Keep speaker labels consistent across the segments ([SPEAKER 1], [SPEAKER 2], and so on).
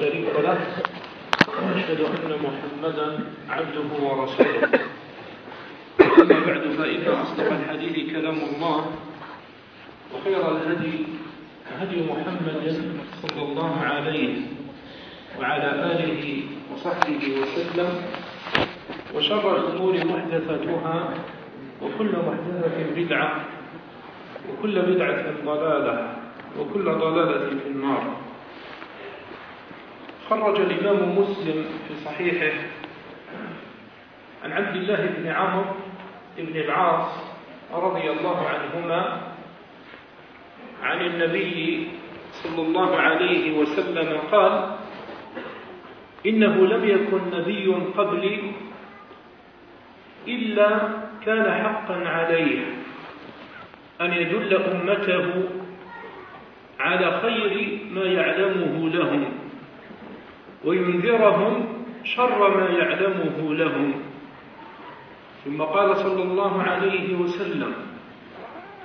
[SPEAKER 1] شريك له وأشهد أن محمدا عبده ورسوله أما بعد فإن أصدق الحديث كلام الله وخير الهدي هدي محمد صلى الله عليه وعلى آله وصحبه وسلم وشر الأمور محدثتها وكل محدثة بدعة وكل بدعة ضلالة وكل ضلالة في النار خرج الإمام مسلم في صحيحه عن عبد الله بن عمرو بن العاص رضي الله عنهما عن النبي صلى الله عليه وسلم قال إنه لم يكن نبي قبلي إلا كان حقا عليه أن يدل أمته على خير ما يعلمه لهم وينذرهم شر ما يعلمه لهم ثم قال صلى الله عليه وسلم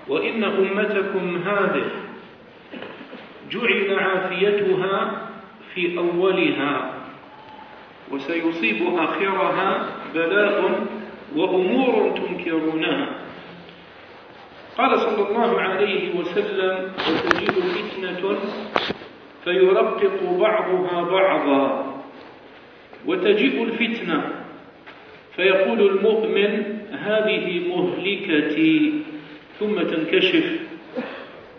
[SPEAKER 1] وإن أمتكم هذه جعل عافيتها في أولها وسيصيب آخرها بلاء وأمور تنكرونها قال صلى الله عليه وسلم وتجد فتنة فيرقق بعضها بعضا وتجيء الفتنة فيقول المؤمن هذه مهلكتي ثم تنكشف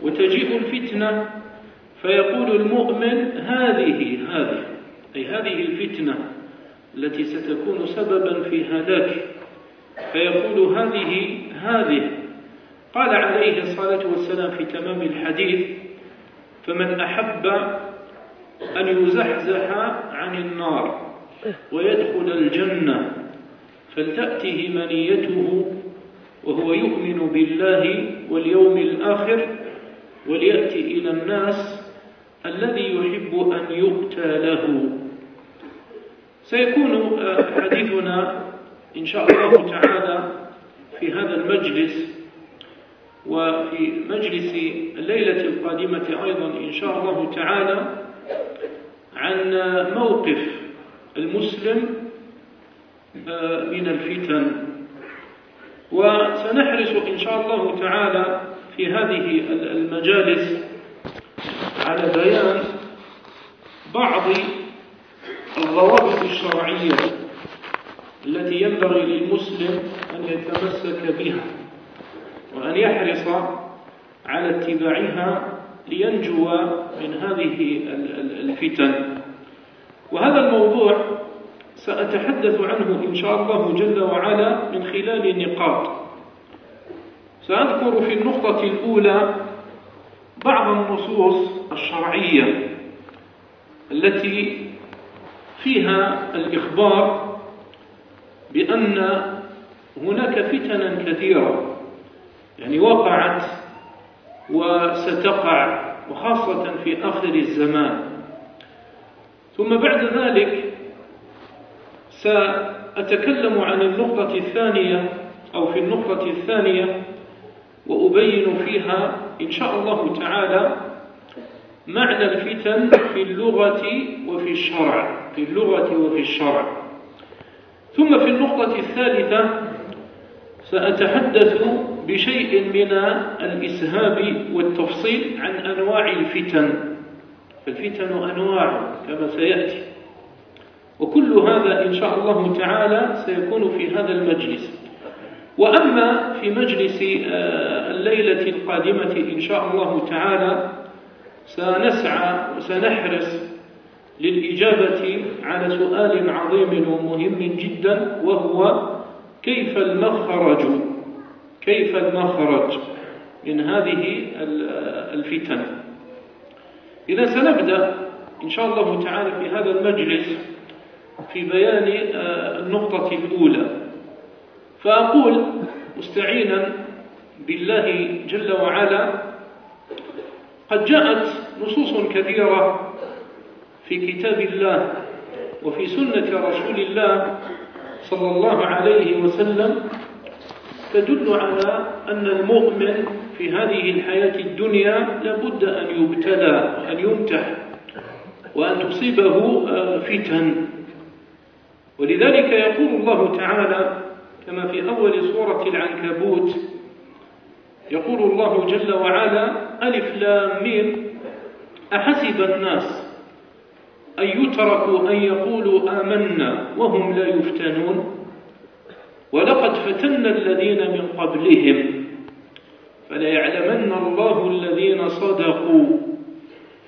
[SPEAKER 1] وتجيء الفتنة فيقول المؤمن هذه هذه أي هذه الفتنة التي ستكون سببا في هلاكه فيقول هذه هذه قال عليه الصلاة والسلام في تمام الحديث فمن أحب أن يزحزح عن النار ويدخل الجنة فلتأته منيته وهو يؤمن بالله واليوم الآخر وليأتي إلى الناس الذي يحب أن يؤتى له سيكون آه، حديثنا إن شاء الله تعالى في هذا المجلس وفي مجلس الليلة القادمة أيضا إن شاء الله تعالى عن موقف المسلم آه، من الفتن وسنحرص إن شاء الله تعالى في هذه المجالس على بيان بعض الضوابط الشرعية التي ينبغي للمسلم أن يتمسك بها وأن يحرص على اتباعها لينجو من هذه الفتن وهذا الموضوع سأتحدث عنه إن شاء الله جل وعلا من خلال نقاط سأذكر في النقطة الأولى بعض النصوص الشرعية التي فيها الإخبار بأن هناك فتنا كثيرة يعني وقعت وستقع وخاصة في آخر الزمان ثم بعد ذلك سأتكلم عن النقطة الثانية أو في النقطة الثانية وأبين فيها إن شاء الله تعالى معنى الفتن في اللغة وفي الشرع في اللغة وفي الشرع ثم في النقطة الثالثة سأتحدث بشيء من الإسهاب والتفصيل عن أنواع الفتن فالفتن أنواع كما سيأتي وكل هذا إن شاء الله تعالى سيكون في هذا المجلس وأما في مجلس آه، الليلة القادمة إن شاء الله تعالى سنسعى وسنحرص للإجابة على سؤال عظيم ومهم جدا وهو كيف المخرج كيف المخرج من هذه الفتن إذا سنبدأ إن شاء الله تعالى في هذا المجلس في بيان آه، النقطة الأولى فأقول مستعينا بالله جل وعلا قد جاءت نصوص كثيرة في كتاب الله وفي سنة رسول الله صلى الله عليه وسلم تدل على أن المؤمن في هذه الحياة الدنيا لابد أن يبتلى وأن يمتح وأن تصيبه آه، فتن ولذلك يقول الله تعالى كما في أول سورة العنكبوت يقول الله جل وعلا ألف لام ميم أحسب الناس أن يتركوا أن يقولوا آمنا وهم لا يفتنون ولقد فتنا الذين من قبلهم فليعلمن الله الذين صدقوا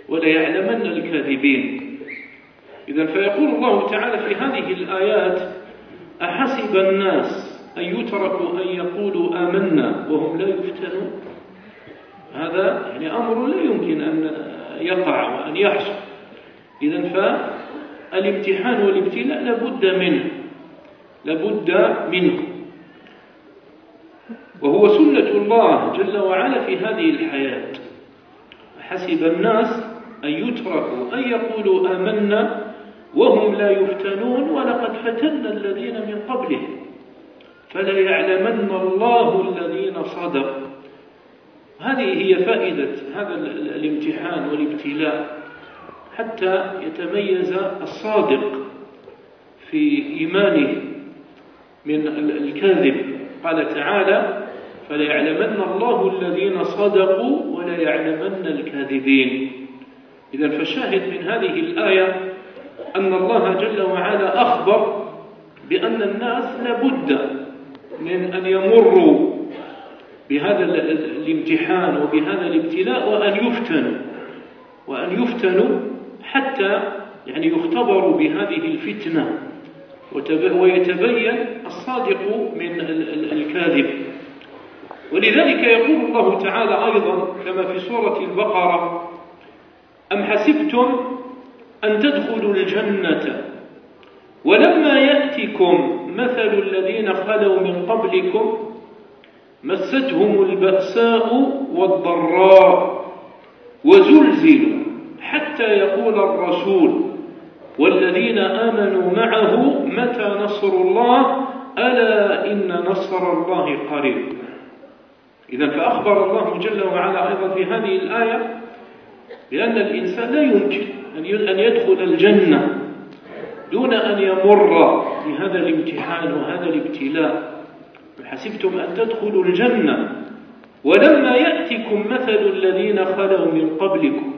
[SPEAKER 1] وليعلمن الكاذبين إذا فيقول الله تعالى في هذه الآيات أحسب الناس أن يتركوا أن يقولوا آمنا وهم لا يفتنون هذا يعني أمر لا يمكن أن يقع وأن يحصل إذا فالامتحان والابتلاء لابد منه لابد منه وهو سنة الله جل وعلا في هذه الحياة حسب الناس أن يتركوا أن يقولوا آمنا وهم لا يفتنون ولقد فتنا الذين من قبلهم فلا يعلمن الله الذين صدقوا هذه هي فائدة هذا الامتحان والابتلاء حتى يتميز الصادق في إيمانه من الكذب قال تعالى فليعلمن الله الذين صدقوا وليعلمن الكاذبين إذا فالشاهد من هذه الآية أن الله جل وعلا أخبر بأن الناس لابد من أن يمروا بهذا الامتحان وبهذا الابتلاء وأن يفتنوا وأن يفتنوا حتى يعني يختبروا بهذه الفتنة ويتبين الصادق من الكاذب ولذلك يقول الله تعالى أيضا كما في سورة البقرة أم حسبتم أن تدخلوا الجنة ولما يأتكم مثل الذين خلوا من قبلكم مستهم البأساء والضراء وزلزلوا حتى يقول الرسول والذين آمنوا معه متى نصر الله ألا إن نصر الله قريب إذا فأخبر الله جل وعلا أيضا في هذه الآية بأن الإنسان لا يمكن أن يدخل الجنة دون أن يمر بهذا الامتحان وهذا الابتلاء حسبتم أن تدخلوا الجنة ولما يأتكم مثل الذين خلوا من قبلكم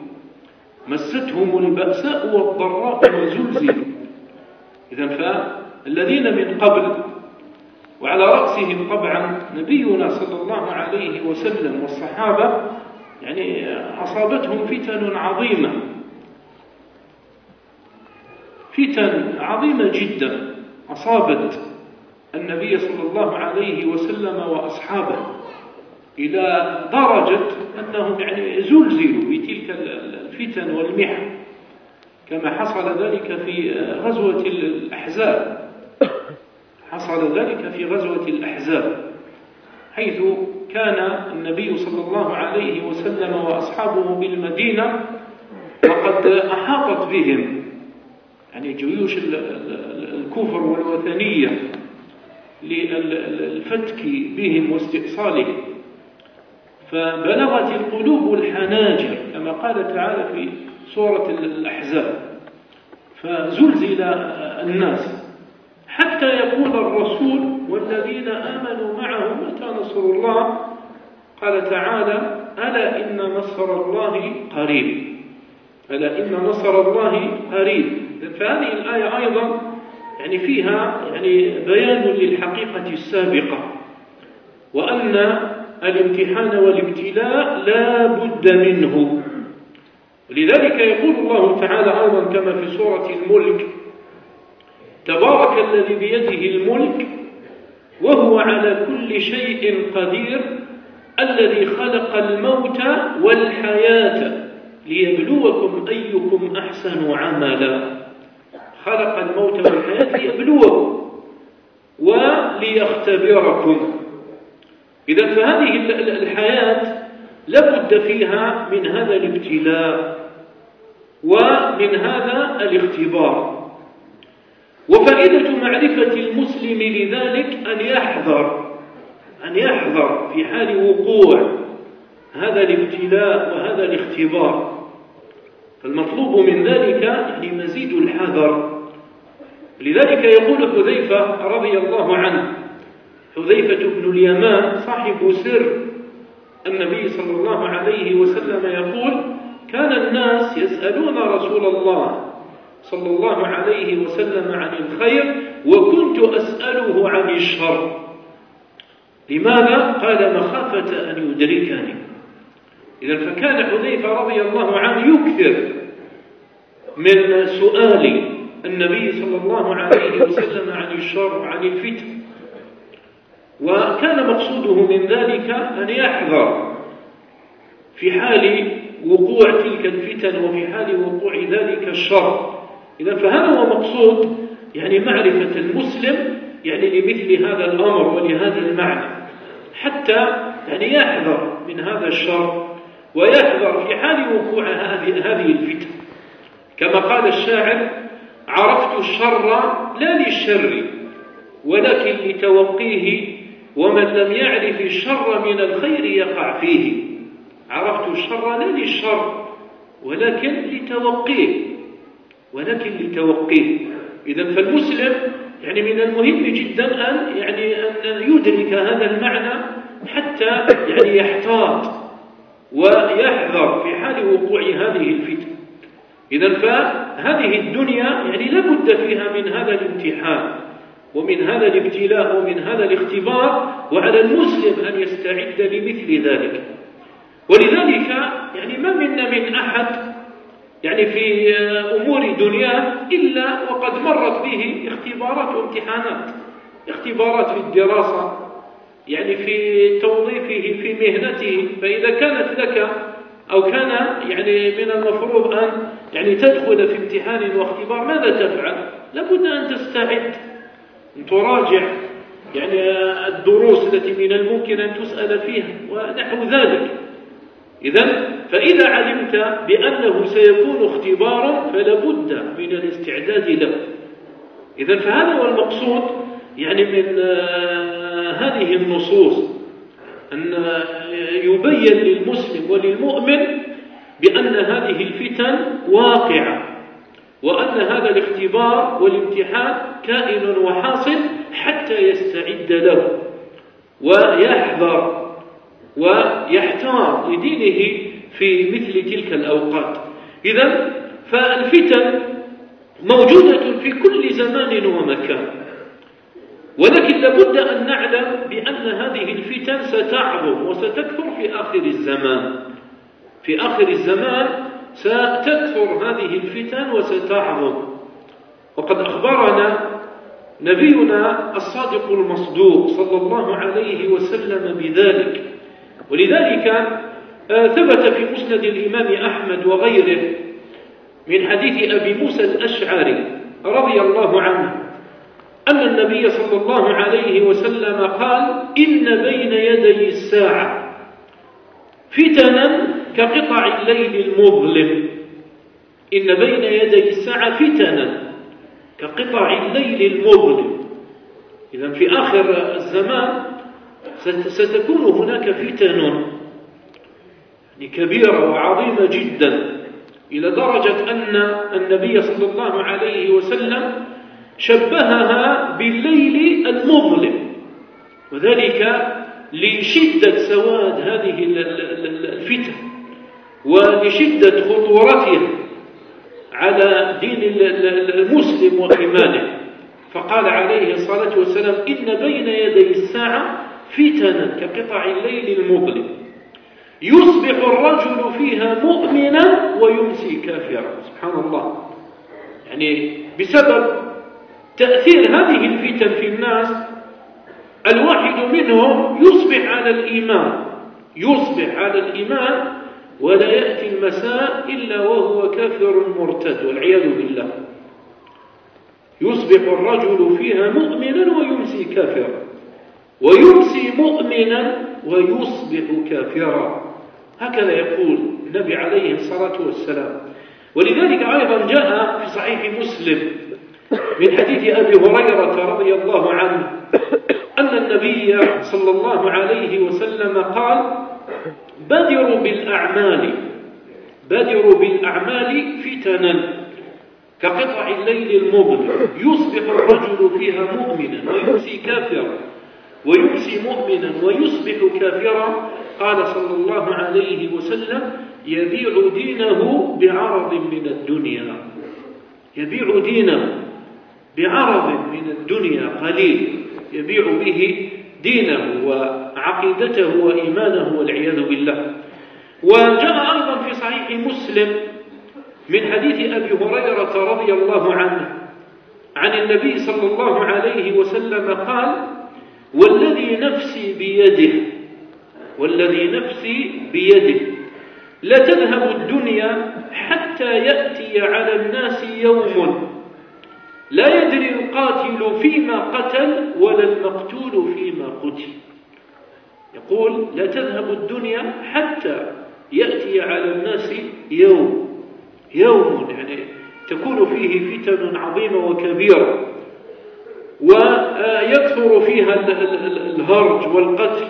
[SPEAKER 1] مستهم البأساء والضراء وزلزلوا إذا فالذين من قبل وعلى رأسهم طبعا نبينا صلى الله عليه وسلم والصحابة يعني أصابتهم فتن عظيمة فتن عظيمة جدا أصابت النبي صلى الله عليه وسلم وأصحابه إلى درجة أنهم يعني زلزلوا بتلك الفتن والمحن كما حصل ذلك في آه، غزوة الأحزاب حصل ذلك في غزوة الأحزاب حيث كان النبي صلى الله عليه وسلم وأصحابه بالمدينة وقد أحاطت بهم يعني جيوش الكفر والوثنية للفتك بهم واستئصالهم فبلغت القلوب الحناجر كما قال تعالى في سورة الأحزاب فزلزل الناس حتى يقول الرسول والذين آمنوا معه متى نصر الله قال تعالى ألا إن نصر الله قريب ألا إن نصر الله قريب فهذه الآية أيضا يعني فيها يعني بيان للحقيقة السابقة وأن الامتحان والابتلاء لا بد منه لذلك يقول الله تعالى أيضا كما في سورة الملك تبارك الذي بيده الملك وهو على كل شيء قدير الذي خلق الموت والحياة ليبلوكم أيكم أحسن عملا خلق الموت والحياة ليبلوكم وليختبركم إذا فهذه الحياة لابد فيها من هذا الابتلاء ومن هذا الاختبار وفائدة معرفة المسلم لذلك أن يحذر أن يحذر في حال وقوع هذا الابتلاء وهذا الاختبار فالمطلوب من ذلك يعني مزيد الحذر لذلك يقول حذيفة رضي الله عنه حذيفة بن اليمان صاحب سر النبي صلى الله عليه وسلم يقول كان الناس يسألون رسول الله صلى الله عليه وسلم عن الخير وكنت أسأله عن الشر لماذا؟ قال مخافة أن يدركني إذا فكان حذيفة رضي الله عنه يكثر من سؤال النبي صلى الله عليه وسلم عن الشر عن الفتن وكان مقصوده من ذلك أن يحذر في حال وقوع تلك الفتن وفي حال وقوع ذلك الشر إذا فهذا هو مقصود يعني معرفة المسلم يعني لمثل هذا الأمر ولهذا المعنى حتى يعني يحذر من هذا الشر ويحذر في حال وقوع هذه الفتن كما قال الشاعر عرفت الشر لا للشر ولكن لتوقيه ومن لم يعرف الشر من الخير يقع فيه عرفت الشر لا للشر ولكن لتوقيه ولكن لتوقيه إذا فالمسلم يعني من المهم جدا أن يعني أن يدرك هذا المعنى حتى يعني يحتاط ويحذر في حال وقوع هذه الفتنة إذا فهذه الدنيا يعني لابد فيها من هذا الامتحان ومن هذا الابتلاء ومن هذا الاختبار وعلى المسلم أن يستعد لمثل ذلك ولذلك يعني ما منا من أحد يعني في أمور دنياه إلا وقد مرت به اختبارات وامتحانات اختبارات في الدراسة يعني في توظيفه في مهنته فإذا كانت لك أو كان يعني من المفروض أن يعني تدخل في امتحان واختبار ماذا تفعل؟ لابد أن تستعد تراجع يعني الدروس التي من الممكن أن تسأل فيها ونحو ذلك إذا فإذا علمت بأنه سيكون اختبارا فلابد من الاستعداد له إذا فهذا هو المقصود يعني من آه، هذه النصوص أن يبين للمسلم وللمؤمن بأن هذه الفتن واقعة وأن هذا الاختبار والامتحان كائن وحاصل حتى يستعد له ويحذر ويحتار لدينه في مثل تلك الأوقات إذا فالفتن موجودة في كل زمان ومكان ولكن لابد أن نعلم بأن هذه الفتن ستعظم وستكثر في آخر الزمان في آخر الزمان ستكثر هذه الفتن وستعظم وقد أخبرنا نبينا الصادق المصدوق صلى الله عليه وسلم بذلك ولذلك آه، ثبت في مسند الإمام أحمد وغيره من حديث أبي موسى الأشعري رضي الله عنه أن النبي صلى الله عليه وسلم قال إن بين يدي الساعة فتنا كقطع الليل المظلم إن بين يدي الساعة فتنة كقطع الليل المظلم إذا في آخر الزمان ستكون هناك فتن يعني كبيرة وعظيمة جدا إلى درجة أن النبي صلى الله عليه وسلم شبهها بالليل المظلم وذلك لشدة سواد هذه الفتن وبشدة خطورتها على دين المسلم وإيمانه فقال عليه الصلاة والسلام إن بين يدي الساعة فتنا كقطع الليل المظلم يصبح الرجل فيها مؤمنا ويمسي كافرا سبحان الله يعني بسبب تأثير هذه الفتن في الناس الواحد منهم يصبح على الإيمان يصبح على الإيمان ولا يأتي المساء إلا وهو كافر مرتد والعياذ بالله يصبح الرجل فيها مؤمنا ويمسي كافرا ويمسي مؤمنا ويصبح كافرا هكذا يقول النبي عليه الصلاة والسلام ولذلك أيضا جاء في صحيح مسلم من حديث أبي هريرة رضي الله عنه أن النبي صلى الله عليه وسلم قال بادروا بالأعمال بادروا بالأعمال فتنا كقطع الليل المظلم يصبح الرجل فيها مؤمنا ويمسي كافرا ويمسي مؤمنا ويصبح كافرا قال صلى الله عليه وسلم يبيع دينه بعرض من الدنيا يبيع دينه بعرض من الدنيا قليل يبيع به دينه وعقيدته وإيمانه والعياذ بالله وجاء أيضا في صحيح مسلم من حديث أبي هريرة رضي الله عنه عن النبي صلى الله عليه وسلم قال والذي نفسي بيده والذي نفسي بيده لتذهب الدنيا حتى يأتي على الناس يوم لا يدري القاتل فيما قتل ولا المقتول فيما قتل يقول لا تذهب الدنيا حتى يأتي على الناس يوم يوم يعني تكون فيه فتن عظيمة وكبيرة ويكثر فيها الهرج والقتل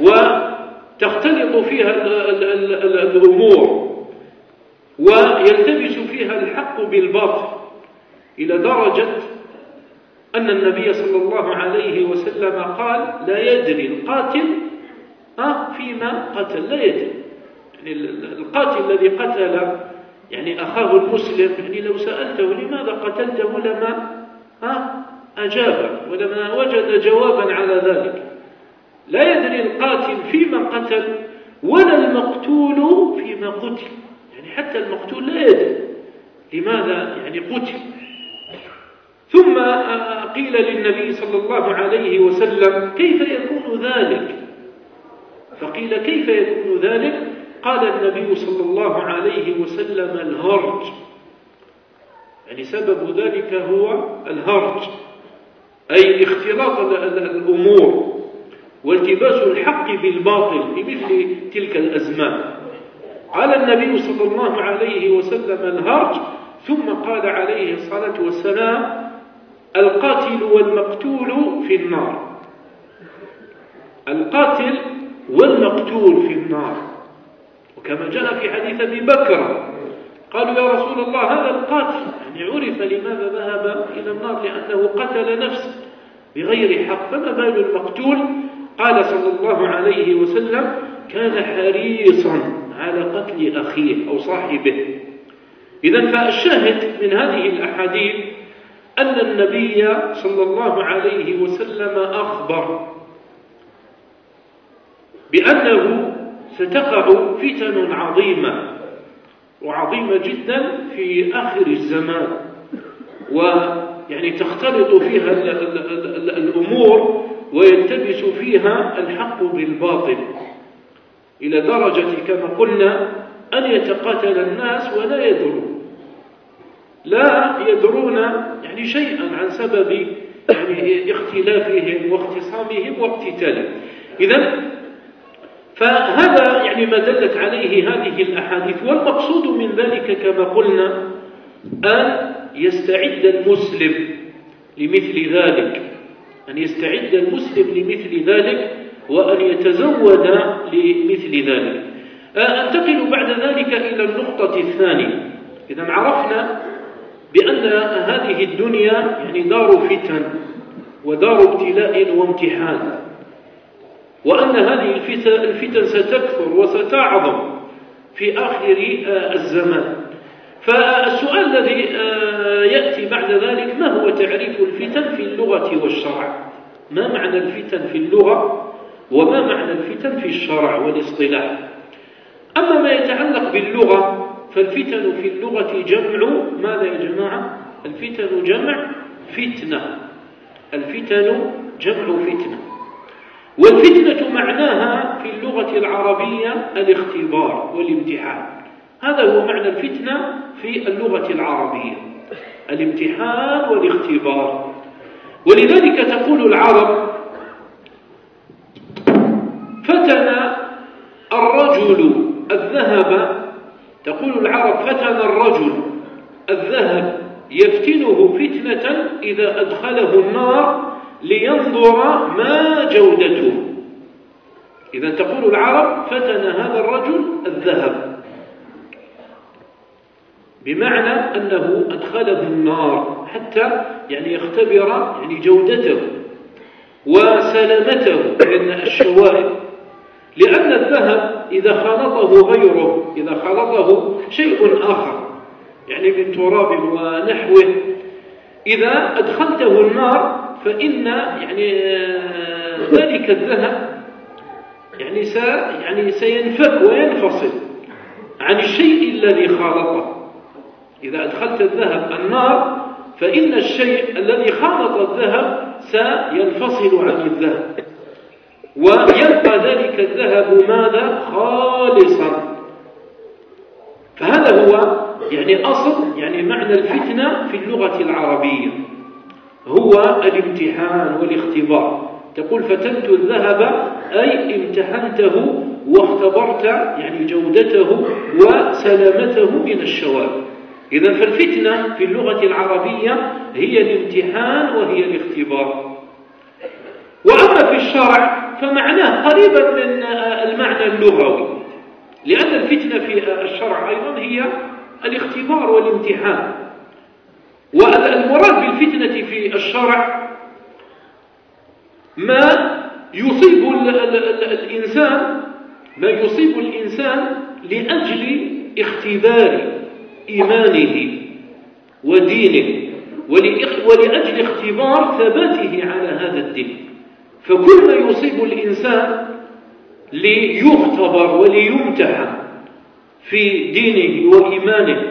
[SPEAKER 1] وتختلط فيها الأمور ويلتبس فيها الحق بالباطل إلى درجة أن النبي صلى الله عليه وسلم قال لا يدري القاتل آه، فيما قتل لا يدري يعني القاتل الذي قتل يعني أخاه المسلم يعني لو سألته لماذا قتلته لما آه، أجاب ولما وجد جوابا على ذلك لا يدري القاتل فيما قتل ولا المقتول فيما قتل يعني حتى المقتول لا يدري لماذا يعني قتل ثم قيل للنبي صلى الله عليه وسلم كيف يكون ذلك فقيل كيف يكون ذلك قال النبي صلى الله عليه وسلم الهرج يعني سبب ذلك هو الهرج أي اختلاط الأمور والتباس الحق بالباطل بمثل تلك الأزمان قال النبي صلى الله عليه وسلم الهرج ثم قال عليه الصلاة والسلام القاتل والمقتول في النار القاتل والمقتول في النار
[SPEAKER 2] وكما جاء في حديث أبي بكر
[SPEAKER 1] قالوا يا رسول الله هذا القاتل يعني عرف لماذا ذهب إلى النار لأنه قتل نفسه بغير حق فما بال المقتول قال صلى الله عليه وسلم كان حريصا على قتل أخيه أو صاحبه إذا فالشاهد من هذه الأحاديث أن النبي صلى الله عليه وسلم أخبر بأنه ستقع فتن عظيمة وعظيمة جدا في آخر الزمان ويعني تختلط فيها ال ال ال الأمور ويلتبس فيها الحق بالباطل إلى درجة كما قلنا أن يتقاتل الناس ولا يدروا لا يدرون يعني شيئا عن سبب يعني اختلافهم واختصامهم واقتتالهم إذا فهذا يعني ما دلت عليه هذه الأحاديث والمقصود من ذلك كما قلنا أن يستعد المسلم لمثل ذلك أن يستعد المسلم لمثل ذلك وأن يتزود لمثل ذلك أنتقل بعد ذلك إلى النقطة الثانية إذا عرفنا بأن هذه الدنيا يعني دار فتن ودار ابتلاء وامتحان وأن هذه الفتن ستكثر وستعظم في آخر آه، الزمان فالسؤال الذي آه، يأتي بعد ذلك ما هو تعريف الفتن في اللغة والشرع ما معنى الفتن في اللغة وما معنى الفتن في الشرع والاصطلاح أما ما يتعلق باللغة فالفتن في اللغة جمع ماذا يا جماعة الفتن جمع فتنة الفتن جمع فتنة والفتنة معناها في اللغة العربية الاختبار والامتحان هذا هو معنى الفتنة في اللغة العربية الامتحان والاختبار ولذلك تقول العرب فتن الرجل الذهب تقول العرب فتن الرجل الذهب يفتنه فتنة إذا أدخله النار لينظر ما جودته إذا تقول العرب فتن هذا الرجل الذهب بمعنى أنه أدخله النار حتى يعني يختبر يعني جودته وسلامته لأن الشوائب
[SPEAKER 2] لأن الذهب إذا خلطه
[SPEAKER 1] غيره إذا خلطه شيء آخر يعني من تراب ونحوه إذا أدخلته النار فإن يعني آه، ذلك الذهب يعني س يعني سينفك وينفصل عن الشيء الذي خالطه إذا أدخلت الذهب النار فإن الشيء الذي خالط الذهب سينفصل عن الذهب ويبقى ذلك الذهب ماذا خالصا
[SPEAKER 2] فهذا هو يعني أصل يعني معنى الفتنة
[SPEAKER 1] في اللغة العربية هو الامتحان والاختبار تقول فتنت الذهب أي امتحنته واختبرت يعني جودته وسلامته من الشوائب إذا فالفتنة في اللغة العربية هي الامتحان وهي الاختبار وأما في الشرع فمعناه قريبا من آه، المعنى اللغوي لأن الفتنة في آه، الشرع أيضا هي الاختبار والامتحان والمراد بالفتنة في الشرع ما يصيب الإنسان ما يصيب الإنسان لأجل اختبار إيمانه ودينه ولأجل اختبار ثباته على هذا الدين فكل ما يصيب الإنسان ليختبر وليمتحن في دينه وإيمانه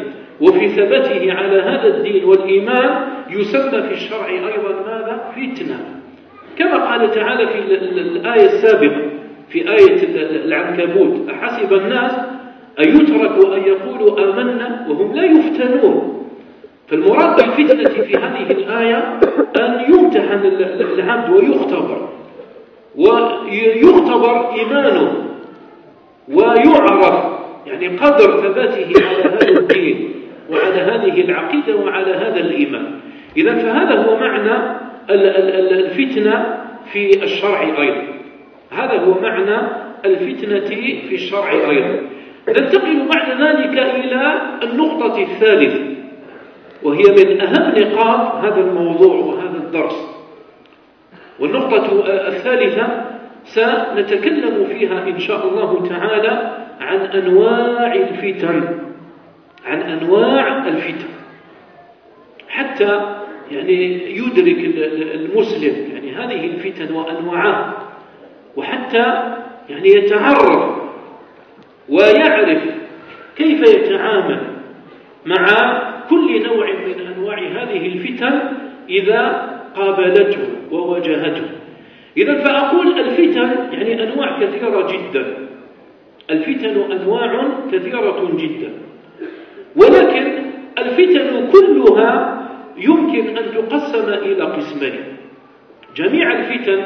[SPEAKER 1] وفي ثبته على هذا الدين والإيمان يسمى في الشرع أيضا ماذا؟ فتنة كما قال تعالى في الآية السابقة في آية العنكبوت أحسب الناس أن يتركوا أن يقولوا آمنا وهم لا يفتنون فالمراد بالفتنة في هذه الآية أن يمتحن العبد ويختبر ويختبر إيمانه ويعرف يعني قدر ثباته على هذا الدين وعلى هذه العقيدة وعلى هذا الإيمان إذا فهذا هو معنى الفتنة في الشرع أيضا هذا هو معنى الفتنة في الشرع أيضا ننتقل بعد ذلك إلى النقطة الثالثة وهي من أهم نقاط هذا الموضوع وهذا الدرس والنقطة الثالثة سنتكلم فيها إن شاء الله تعالى عن أنواع الفتن عن أنواع الفتن حتى يعني يدرك المسلم يعني هذه الفتن وأنواعها وحتى يعني يتعرف ويعرف كيف يتعامل مع كل نوع من أنواع هذه الفتن إذا قابلته وواجهته إذا فأقول الفتن يعني أنواع كثيرة جدا الفتن أنواع كثيرة جدا ولكن الفتن كلها يمكن أن تقسم إلى قسمين جميع الفتن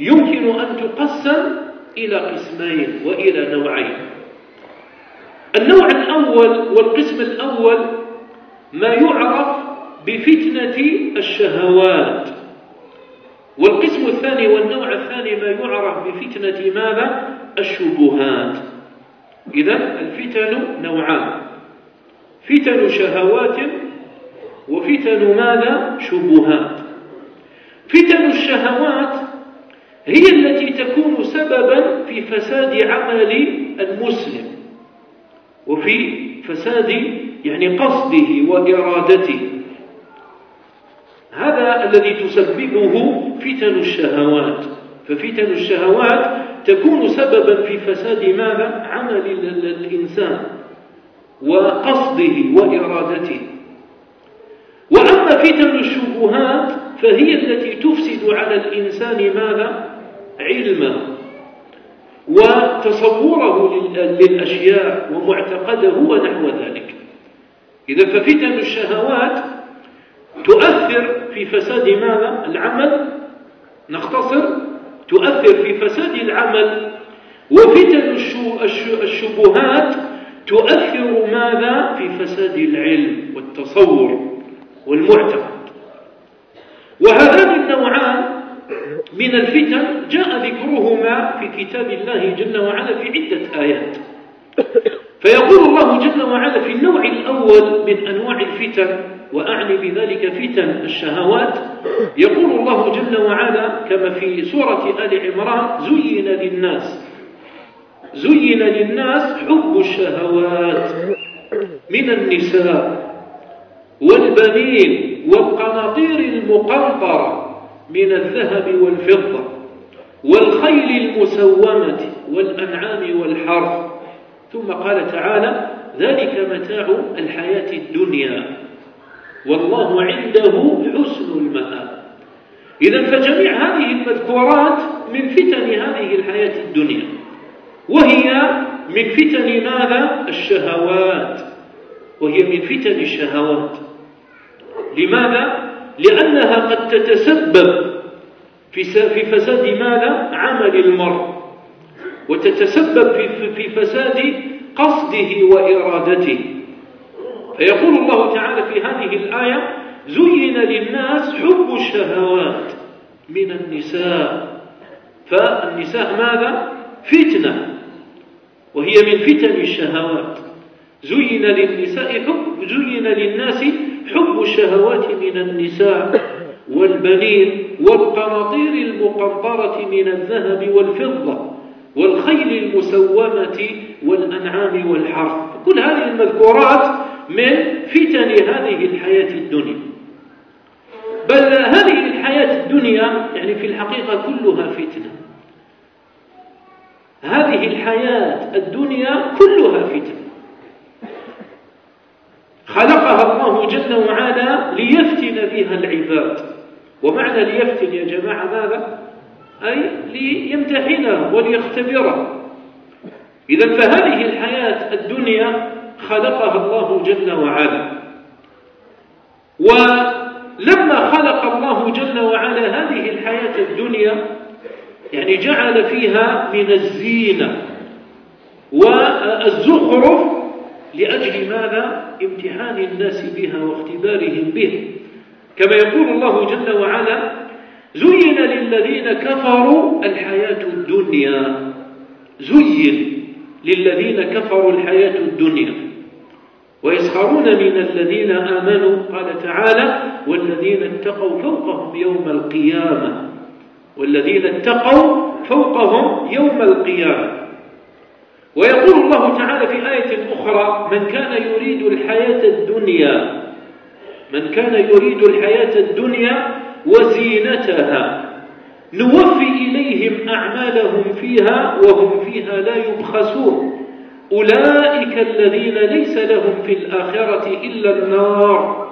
[SPEAKER 1] يمكن أن تقسم إلى قسمين وإلى نوعين النوع الأول والقسم الأول ما يعرف بفتنة الشهوات والقسم الثاني والنوع الثاني ما يعرف بفتنة ماذا؟ الشبهات إذا الفتن نوعان فتن شهوات وفتن ماذا؟ شبهات فتن الشهوات هي التي تكون سببا في فساد عمل المسلم وفي فساد يعني قصده وإرادته هذا الذي تسببه فتن الشهوات ففتن الشهوات تكون سببا في فساد ماذا؟ عمل الإنسان وقصده وإرادته وأما فتن الشبهات فهي التي تفسد على الإنسان ماذا؟ علمه وتصوره للأشياء ومعتقده ونحو ذلك إذا ففتن الشهوات تؤثر في فساد ماذا؟ العمل نختصر تؤثر في فساد العمل وفتن الشبهات تؤثر ماذا في فساد العلم والتصور والمعتقد
[SPEAKER 2] وهذان
[SPEAKER 1] النوعان من الفتن جاء ذكرهما في كتاب الله جل وعلا في عدة آيات فيقول الله جل وعلا في النوع الأول من أنواع الفتن وأعني بذلك فتن الشهوات يقول الله جل وعلا كما في سورة آل عمران زين للناس زين للناس حب الشهوات من النساء والبنين والقناطير المقنطرة من الذهب والفضة والخيل المسومة والأنعام والحرث ثم قال تعالى ذلك متاع الحياة الدنيا والله عنده حسن المآب إذا فجميع هذه المذكورات من فتن هذه الحياة الدنيا وهي من فتن ماذا؟ الشهوات وهي من فتن الشهوات لماذا؟ لأنها قد تتسبب في فساد ماذا؟ عمل المرء وتتسبب في, في فساد قصده وإرادته فيقول الله تعالى في هذه الآية زين للناس حب الشهوات من النساء فالنساء ماذا؟ فتنة وهي من فتن الشهوات زين للنساء حب زين للناس حب الشهوات من النساء والبنين والقناطير المقنطرة من الذهب والفضة والخيل المسومة والأنعام والحرف كل هذه المذكورات من فتن هذه الحياة الدنيا بل هذه الحياة الدنيا يعني في الحقيقة كلها فتنة هذه الحياة الدنيا كلها فتنة خلقها الله جل وعلا ليفتن بها العباد ومعنى ليفتن يا جماعة ماذا؟ أي ليمتحنه وليختبره إذا فهذه الحياة الدنيا خلقها الله جل وعلا ولما خلق الله جل وعلا هذه الحياة الدنيا يعني جعل فيها من الزينة والزخرف لأجل ماذا؟ امتحان الناس بها واختبارهم به كما يقول الله جل وعلا زين للذين كفروا الحياة الدنيا زين للذين كفروا الحياة الدنيا ويسخرون من الذين آمنوا قال تعالى والذين اتقوا فوقهم يوم القيامة والذين اتقوا فوقهم يوم القيامة ويقول الله تعالى في آية أخرى من كان يريد الحياة الدنيا من كان يريد الحياة الدنيا وزينتها نوفي إليهم أعمالهم فيها وهم فيها لا يبخسون أولئك الذين ليس لهم في الآخرة إلا النار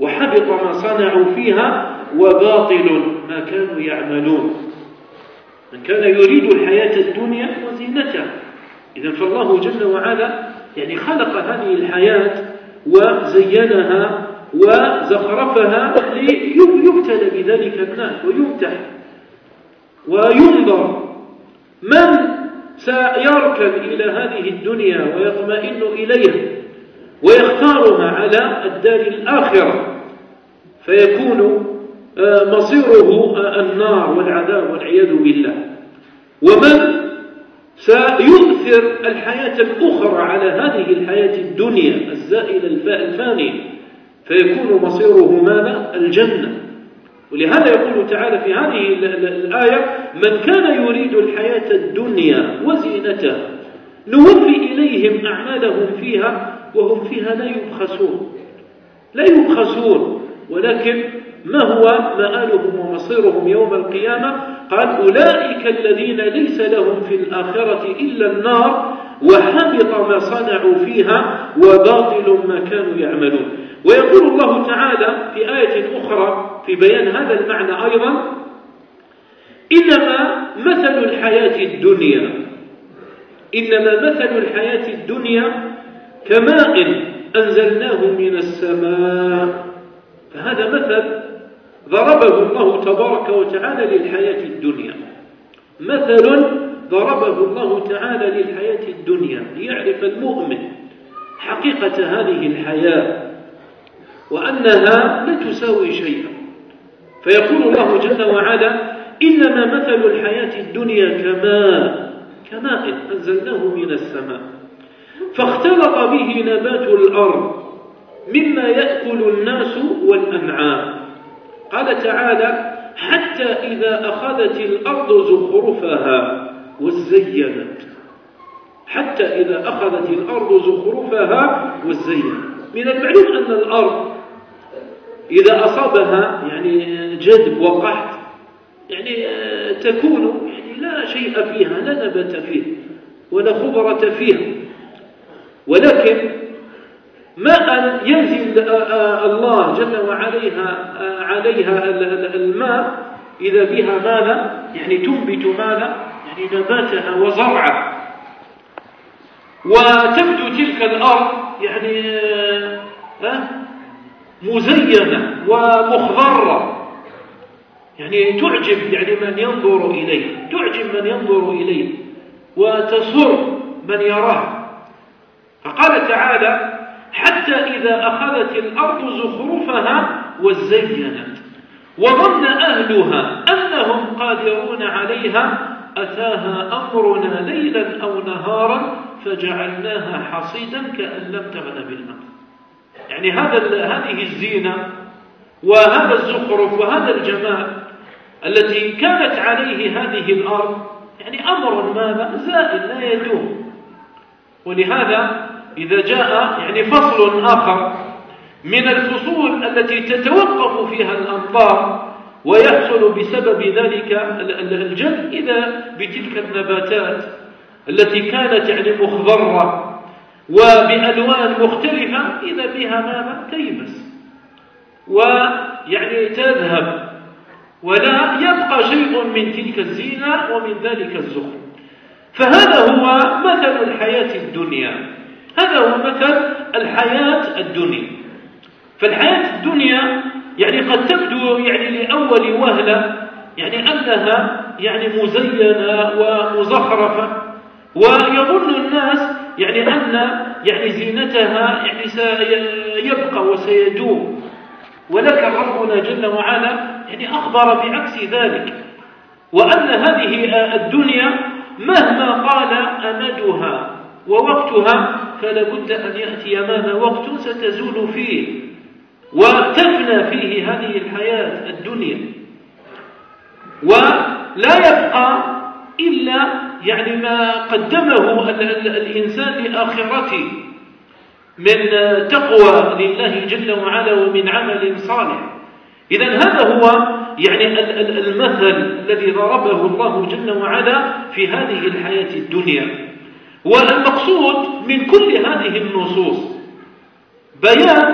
[SPEAKER 1] وحبط ما صنعوا فيها وباطل ما كانوا يعملون من كان يريد الحياة الدنيا وزينتها إذا فالله جل وعلا يعني خلق هذه الحياة وزينها وزخرفها ليبتلى بذلك الناس ويمتحن وينظر من سيركب إلى هذه الدنيا ويطمئن إليها ويختارها على الدار الآخرة فيكون آه، مصيره آه، النار والعذاب والعياذ بالله ومن سيؤثر الحياة الأخرى على هذه الحياة الدنيا الزائلة الفانية فيكون مصيره ماذا الجنة ولهذا يقول تعالى في هذه الآية من كان يريد الحياة الدنيا وزينتها نوفي إليهم أعمالهم فيها وهم فيها لا يبخسون لا يبخسون ولكن ما هو مآلهم ومصيرهم يوم القيامة قال أولئك الذين ليس لهم في الآخرة إلا النار وحبط ما صنعوا فيها وباطل ما كانوا يعملون ويقول الله تعالى في آية أخرى في بيان هذا المعنى أيضا إنما مثل الحياة الدنيا إنما مثل الحياة الدنيا كماء أنزلناه من السماء فهذا مثل ضربه الله تبارك وتعالى للحياة الدنيا مثل ضربه الله تعالى للحياة الدنيا ليعرف المؤمن حقيقة هذه الحياة وأنها لا تساوي شيئا فيقول الله جل وعلا إنما مثل الحياة الدنيا كماء كماء أنزلناه من السماء فاختلط به نبات الأرض مما يأكل الناس والأنعام قال تعالى حتى إذا أخذت الأرض زخرفها وزينت حتى إذا أخذت الأرض زخرفها وزينت من المعلوم أن الأرض إذا أصابها يعني جذب وقحط يعني آه، تكون يعني لا شيء فيها لا نبت فيها ولا خبرة فيها ولكن ما أن ينزل آه، آه، الله جل وعليها عليها الماء إذا بها ماذا يعني تنبت ماذا يعني نباتها وزرعها وتبدو تلك الأرض يعني ها مزينة ومخضرة يعني تعجب يعني من ينظر إليه تعجب من ينظر إليه وتسر من يراه فقال تعالى حتى إذا أخذت الأرض زخرفها وزينت وظن أهلها أنهم قادرون عليها أتاها أمرنا ليلا أو نهارا فجعلناها حصيدا كأن لم تغن بالأمر يعني هذا هذه الزينة وهذا الزخرف وهذا الجمال التي كانت عليه هذه الأرض يعني أمر ماذا زائل لا يدوم ولهذا إذا جاء يعني فصل آخر من الفصول التي تتوقف فيها الأمطار ويحصل بسبب ذلك الجل إذا بتلك النباتات التي كانت يعني مخضرة وبألوان مختلفة إذا بها ماذا تيبس ويعني تذهب ولا يبقى شيء من تلك الزينة ومن ذلك الزخرف فهذا هو مثل الحياة الدنيا هذا هو مثل الحياة الدنيا فالحياة الدنيا يعني قد تبدو يعني لأول وهلة يعني أنها يعني مزينة ومزخرفة ويظن الناس يعني أن يعني زينتها يعني سيبقى وسيدوم ولك ربنا جل وعلا يعني أخبر بعكس ذلك وأن هذه الدنيا مهما قال أمدها ووقتها فلا بد أن يأتي ماذا وقت ستزول فيه وتفنى فيه هذه الحياة الدنيا
[SPEAKER 2] ولا يبقى
[SPEAKER 1] إلا يعني ما قدمه الإنسان لآخرته من تقوى لله جل وعلا ومن عمل صالح إذا هذا هو يعني المثل الذي ضربه الله جل وعلا في هذه الحياة الدنيا والمقصود من كل هذه النصوص بيان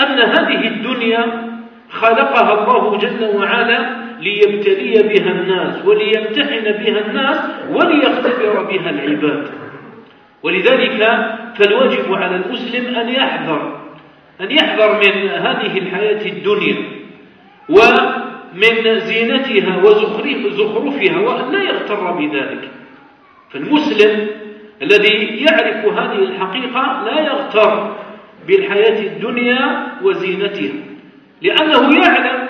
[SPEAKER 1] أن هذه الدنيا خلقها الله جل وعلا ليبتلي بها الناس وليمتحن بها الناس وليختبر بها العباد ولذلك فالواجب على المسلم أن يحذر أن يحذر من هذه الحياة الدنيا ومن زينتها وزخرفها وأن لا يغتر بذلك فالمسلم الذي يعرف هذه الحقيقة لا يغتر بالحياة الدنيا وزينتها
[SPEAKER 2] لأنه يعلم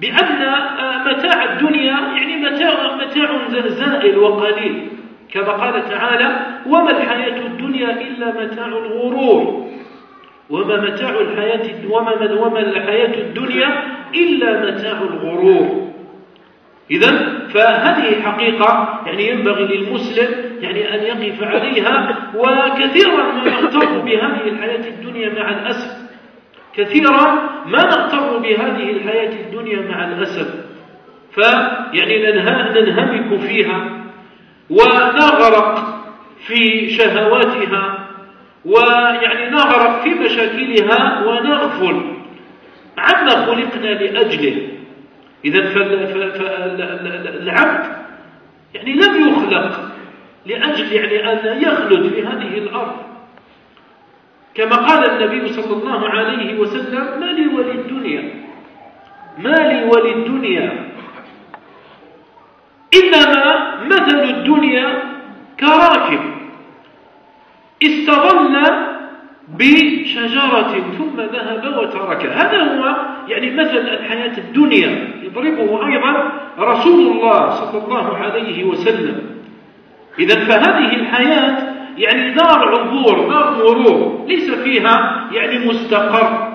[SPEAKER 1] بأن آه، متاع الدنيا يعني متاع, متاع زائل وقليل كما قال تعالى وما الحياة الدنيا إلا متاع الغرور وما متاع الحياة وما وما الحياة الدنيا إلا متاع الغرور إذا فهذه حقيقة يعني ينبغي للمسلم يعني أن يقف عليها وكثيرا ما يغتر بهذه الحياة الدنيا مع الأسف كثيرا ما نغتر بهذه الحياة الدنيا مع الأسف فيعني ننهمك فيها ونغرق في شهواتها ويعني نغرق في مشاكلها ونغفل عما خلقنا لأجله إذا فالعبد يعني لم يخلق لأجل يعني أن يخلد في هذه الأرض كما قال النبي صلى الله عليه وسلم ما لي وللدنيا ما لي وللدنيا إنما مثل الدنيا كراكب استظل بشجرة ثم ذهب وتركها هذا هو يعني مثل الحياة الدنيا يضربه أيضا رسول الله صلى الله عليه وسلم إذا فهذه الحياة يعني دار عبور دار مرور ليس فيها يعني مستقر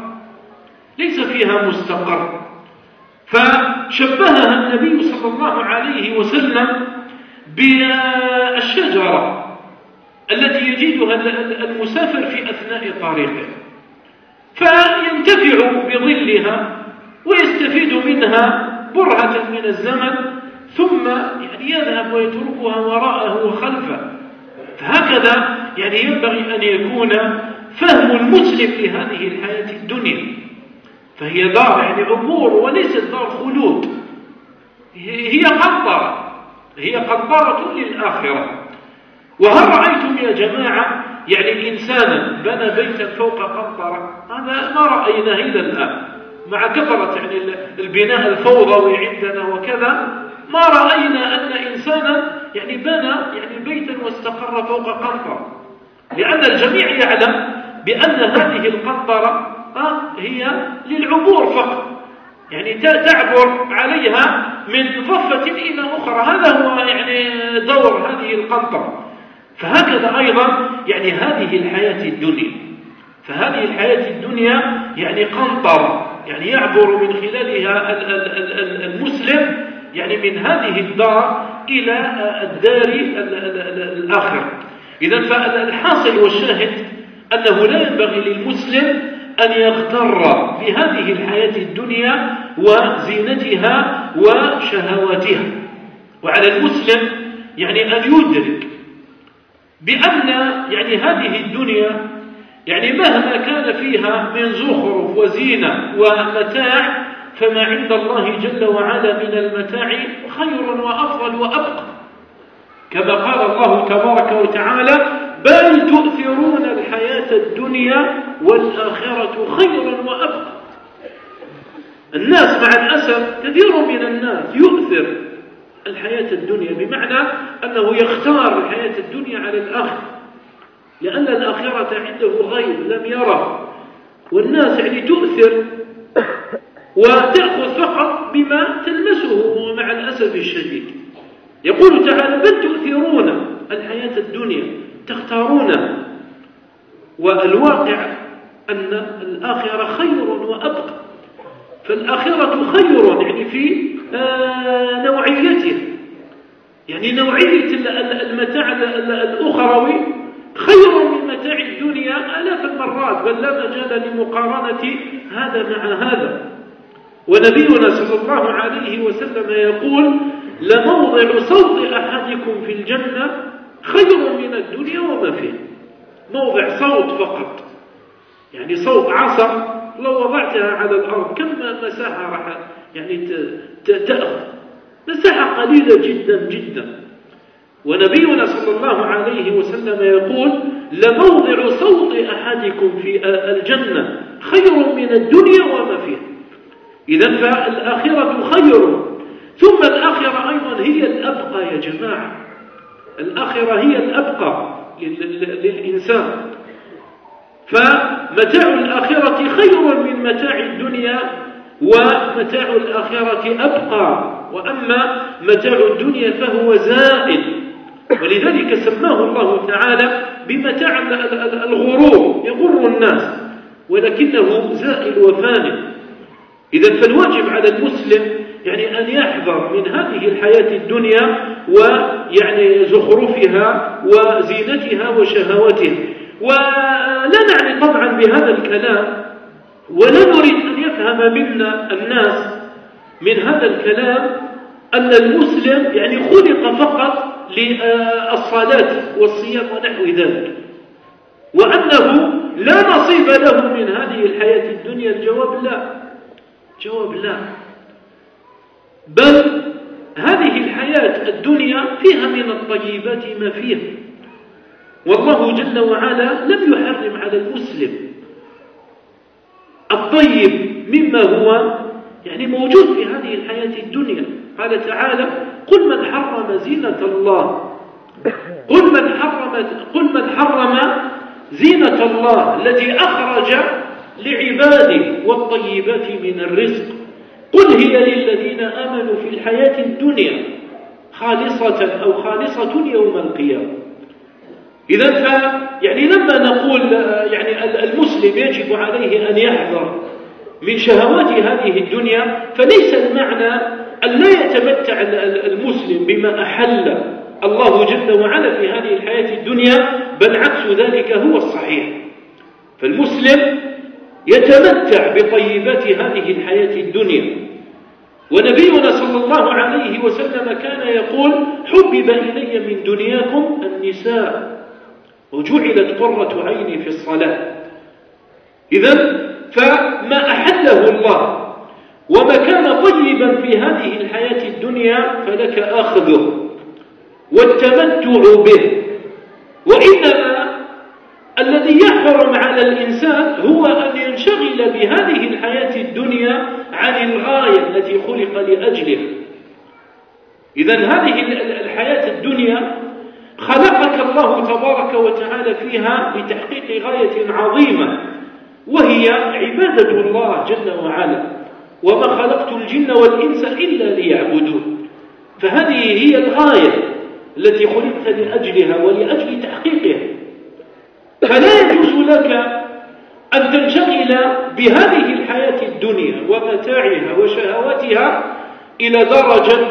[SPEAKER 1] ليس فيها مستقر فشبهها النبي صلى الله عليه وسلم بالشجرة التي يجدها المسافر في أثناء طريقه فينتفع بظلها ويستفيد منها برهة من الزمن ثم يعني يذهب ويتركها وراءه وخلفه هكذا يعني ينبغي أن يكون فهم المسلم لهذه الحياة الدنيا فهي دار يعني عبور وليست دار خلود هي قنطرة هي قنطرة للآخرة وهل رأيتم يا جماعة يعني إنسانا بنى بيتا فوق قنطرة هذا ما رأيناه إلى الآن مع كثرة يعني البناء الفوضوي عندنا وكذا ما رأينا أن إنسانا يعني بنى يعني بيتا واستقر فوق قنطرة لأن الجميع يعلم بأن هذه القنطرة آه، هي للعبور فقط يعني تعبر عليها من ضفة إلى أخرى هذا هو يعني دور هذه القنطرة فهكذا أيضا يعني هذه الحياة الدنيا فهذه الحياة الدنيا يعني قنطرة يعني يعبر من خلالها المسلم يعني من هذه الدار إلى الدار الآخرة إذا فالحاصل والشاهد أنه لا ينبغي للمسلم أن يغتر بهذه الحياة الدنيا وزينتها وشهواتها وعلى المسلم يعني أن يدرك بأن يعني هذه الدنيا يعني مهما كان فيها من زخرف وزينة ومتاع فما عند الله جل وعلا من المتاع خير وأفضل وأبقى كما قال الله تبارك وتعالى بل تؤثرون الحياة الدنيا والآخرة خير وأبقى الناس مع الأسف كثير من الناس يؤثر الحياة الدنيا بمعنى أنه يختار الحياة الدنيا على الآخر لأن الآخرة عنده غيب لم يره والناس يعني تؤثر وتأخذ فقط بما تلمسه مع الأسف الشديد يقول تعالى بل تؤثرون الحياة الدنيا تختارون والواقع أن الآخرة خير وأبقى فالآخرة خير يعني في آه، نوعيته يعني نوعية المتاع الأخروي خير من متاع الدنيا آلاف المرات بل لا مجال لمقارنة هذا مع هذا ونبينا صلى الله عليه وسلم يقول لموضع صوت أحدكم في الجنة خير من الدنيا وما فيه موضع صوت فقط يعني صوت عصا لو وضعتها على الأرض كم مساحة راح يعني تأخذ مساحة قليلة جدا جدا ونبينا صلى الله عليه وسلم يقول لموضع صوت أحدكم في الجنة خير من الدنيا وما فيها إذا فالآخرة خير ثم الآخرة أيضا هي الأبقى يا جماعة الآخرة هي الأبقى للإنسان فمتاع الآخرة خير من متاع الدنيا ومتاع الآخرة أبقى وأما متاع الدنيا فهو زائد ولذلك سماه الله تعالى بمتاع الغرور يغر الناس ولكنه زائل وفانٍ إذا فالواجب على المسلم يعني أن يحذر من هذه الحياة الدنيا ويعني زخرفها وزينتها وشهواتها ولا نعني طبعا بهذا الكلام ولا نريد أن يفهم منا الناس من هذا الكلام أن المسلم يعني خلق فقط للصلاة والصيام ونحو ذلك وأنه لا نصيب له من هذه الحياة الدنيا الجواب لا جواب لا بل هذه الحياة الدنيا فيها من الطيبات ما فيها
[SPEAKER 2] والله جل وعلا لم يحرم على
[SPEAKER 1] المسلم الطيب مما هو يعني موجود في هذه الحياة الدنيا قال تعالى قل من حرم زينة الله قل من حرم قل من حرم زينة الله التي أخرج لعباده والطيبات من الرزق قل هي للذين آمنوا في الحياة الدنيا خالصة أو خالصة يوم القيامة إذا ف يعني لما نقول يعني المسلم يجب عليه أن يحذر من شهوات هذه الدنيا فليس المعنى أن لا يتمتع المسلم بما أحل الله جل وعلا في هذه الحياة الدنيا بل عكس ذلك هو الصحيح فالمسلم يتمتع بطيبات هذه الحياة الدنيا
[SPEAKER 2] ونبينا صلى
[SPEAKER 1] الله عليه وسلم كان يقول حبب إلي من دنياكم النساء وجعلت قرة عيني في الصلاة إذا فما أحله الله وما كان طيبا في هذه الحياة الدنيا فلك أخذه والتمتع به وإنما الذي يحرم على الإنسان هو أن ينشغل بهذه الحياة الدنيا عن الغاية التي خلق لأجله إذا هذه الحياة الدنيا خلقك الله تبارك وتعالى فيها لتحقيق غاية عظيمة وهي عبادة الله جل وعلا وما خلقت الجن والإنس إلا ليعبدون فهذه هي الغاية التي خلقت لأجلها ولأجل تحقيقها فلا يجوز لك أن تنشغل بهذه الحياة الدنيا ومتاعها وشهواتها إلى درجة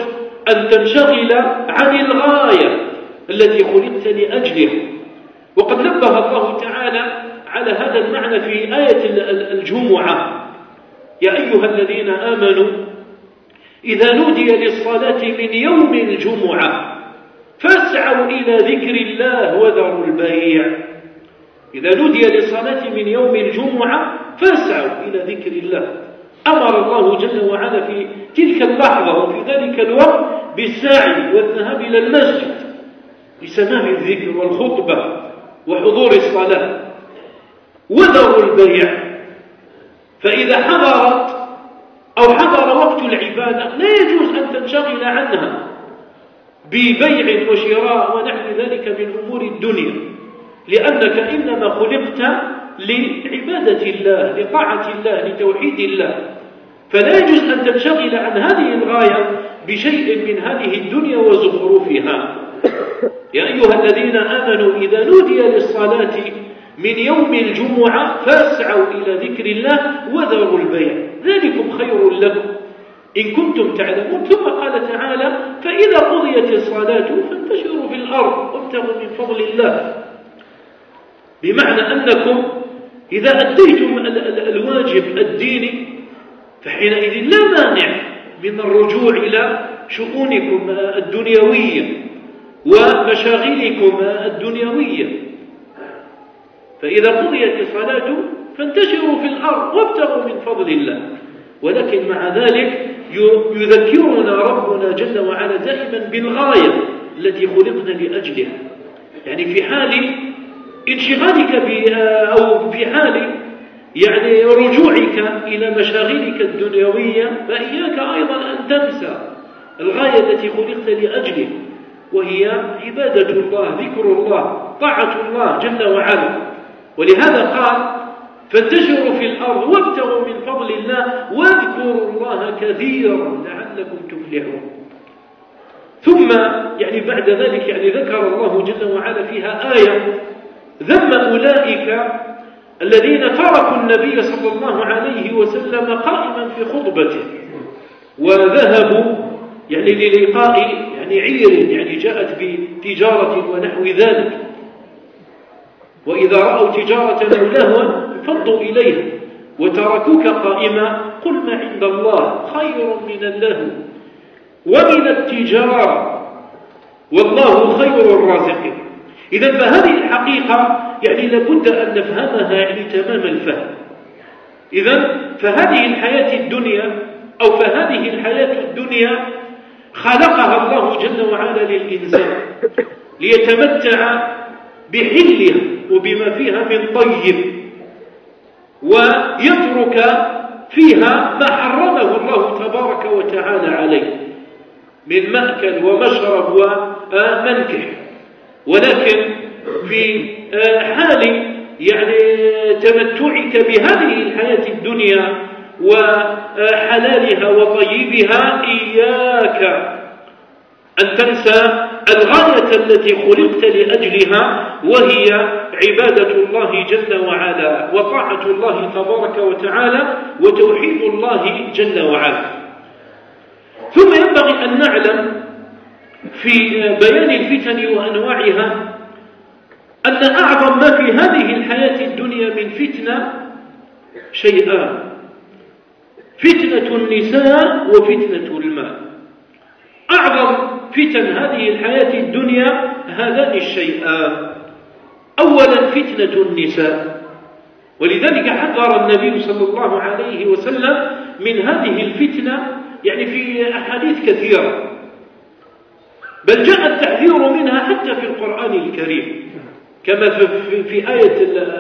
[SPEAKER 1] أن تنشغل عن الغاية التي خلقت لأجلها وقد نبه الله تعالى على هذا المعنى في آية الجمعة يا أيها الذين آمنوا إذا نودي للصلاة من يوم الجمعة فاسعوا إلى ذكر الله وذروا البيع إذا نودي للصلاة من يوم الجمعة فاسعوا إلى ذكر الله أمر الله جل وعلا في تلك اللحظة وفي ذلك الوقت بالسعي والذهاب إلى المسجد لسماع الذكر والخطبة وحضور الصلاة وذروا البيع فإذا حضرت أو حضر وقت العبادة لا يجوز أن تنشغل عنها ببيع وشراء ونحو ذلك من أمور الدنيا لأنك إنما خلقت لعبادة الله لطاعة الله لتوحيد الله فلا يجوز أن تنشغل عن هذه الغاية بشيء من هذه الدنيا وزخرفها يا أيها الذين آمنوا إذا نودي للصلاة من يوم الجمعة فاسعوا إلى ذكر الله وذروا البيع ذلكم خير لكم إن كنتم تعلمون ثم قال تعالى فإذا قضيت الصلاة فانتشروا في الأرض وابتغوا من فضل الله بمعنى أنكم إذا أديتم الواجب الديني فحينئذ لا مانع من الرجوع إلى شؤونكم الدنيوية ومشاغلكم الدنيوية فإذا قضيت الصلاة فانتشروا في الأرض وابتغوا من فضل الله ولكن مع ذلك يذكرنا ربنا جل وعلا دائما بالغاية التي خلقنا لأجلها يعني في حال انشغالك آه، أو في حال يعني رجوعك إلى مشاغلك الدنيوية فإياك أيضا أن تنسى الغاية التي خلقت لأجله وهي عبادة الله ذكر الله طاعة الله جل وعلا ولهذا قال فانتشروا في الأرض وابتغوا من فضل الله واذكروا الله كثيرا لعلكم تفلحون ثم يعني بعد ذلك يعني ذكر الله جل وعلا فيها آية ذم أولئك الذين تركوا النبي صلى الله عليه وسلم قائما في خطبته وذهبوا يعني للقاء يعني عير يعني جاءت بتجارة ونحو ذلك وإذا رأوا تجارة أو لهوا فضوا إليها وتركوك قائما قل ما عند الله خير من اللهو ومن التجارة والله خير الرازقين إذا فهذه الحقيقة يعني لابد أن نفهمها يعني تمام الفهم إذا فهذه الحياة الدنيا أو فهذه الحياة الدنيا خلقها الله جل وعلا للإنسان ليتمتع بحلها وبما فيها من طيب ويترك فيها ما حرمه الله تبارك وتعالى عليه من مأكل ومشرب ومنكح ولكن في آه، حال يعني تمتعك بهذه الحياة الدنيا وحلالها وطيبها إياك أن تنسى الغاية التي خلقت لأجلها وهي عبادة الله جل وعلا وطاعة الله تبارك وتعالى وتوحيد الله جل وعلا ثم ينبغي أن نعلم في آه، بيان الفتن وأنواعها أن أعظم ما في هذه الحياة الدنيا من فتنة شيئان فتنة النساء وفتنة المال أعظم فتن هذه الحياة الدنيا هذان الشيئان أولا فتنة النساء ولذلك حذر النبي صلى الله عليه وسلم من هذه الفتنة يعني في أحاديث كثيرة بل جاء التحذير منها حتى في القرآن الكريم كما في آية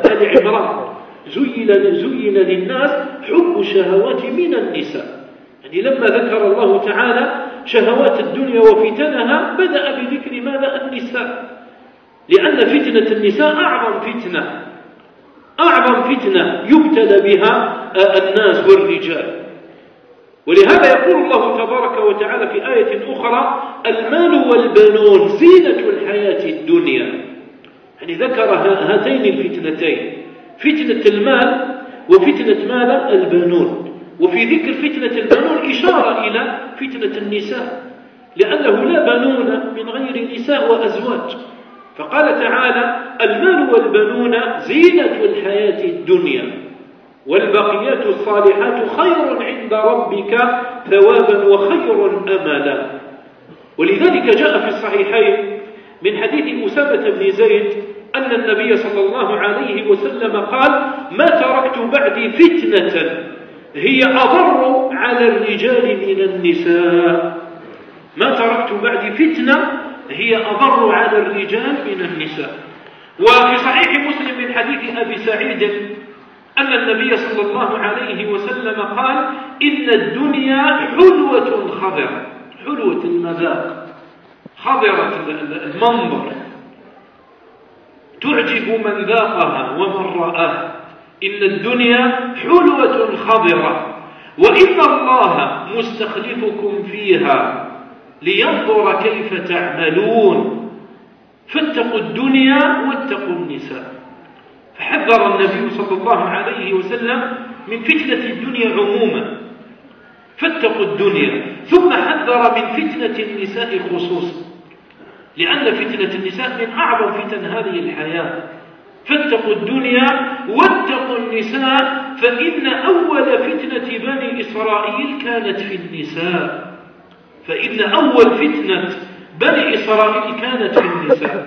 [SPEAKER 1] آل عمران زين زين للناس حب الشهوات من النساء يعني لما ذكر الله تعالى شهوات الدنيا وفتنها بدأ بذكر ماذا النساء لأن فتنة النساء أعظم فتنة أعظم فتنة يبتلى بها الناس والرجال ولهذا يقول الله تبارك وتعالى في آية أخرى المال والبنون زينة الحياة الدنيا يعني ذكر هاتين الفتنتين فتنة المال وفتنة مال البنون وفي ذكر فتنة البنون إشارة إلى فتنة النساء لأنه لا بنون من غير نساء وأزواج فقال تعالى المال والبنون زينة الحياة الدنيا والبقيات الصالحات خير عند ربك ثوابا وخير أملا ولذلك جاء في الصحيحين من حديث أسامة بن زيد أن النبي صلى الله عليه وسلم قال ما تركت بعدي فتنة هي أضر على الرجال من النساء ما تركت بعدي فتنة هي أضر على الرجال من النساء وفي صحيح مسلم من حديث أبي سعيد أن النبي صلى الله عليه وسلم قال إن الدنيا حلوة خضرة حلوة المذاق خضرة المنظر تعجب من ذاقها ومن رآها إن الدنيا حلوة خضرة وإن الله مستخلفكم فيها لينظر كيف تعملون فاتقوا الدنيا واتقوا النساء حذر النبي صلى الله عليه وسلم من فتنة الدنيا عموما فاتقوا الدنيا ثم حذر من فتنة النساء خصوصا لأن فتنة النساء من أعظم فتن هذه الحياة فاتقوا الدنيا واتقوا النساء فإن أول فتنة بني إسرائيل كانت في النساء فإن أول فتنة بني إسرائيل كانت في النساء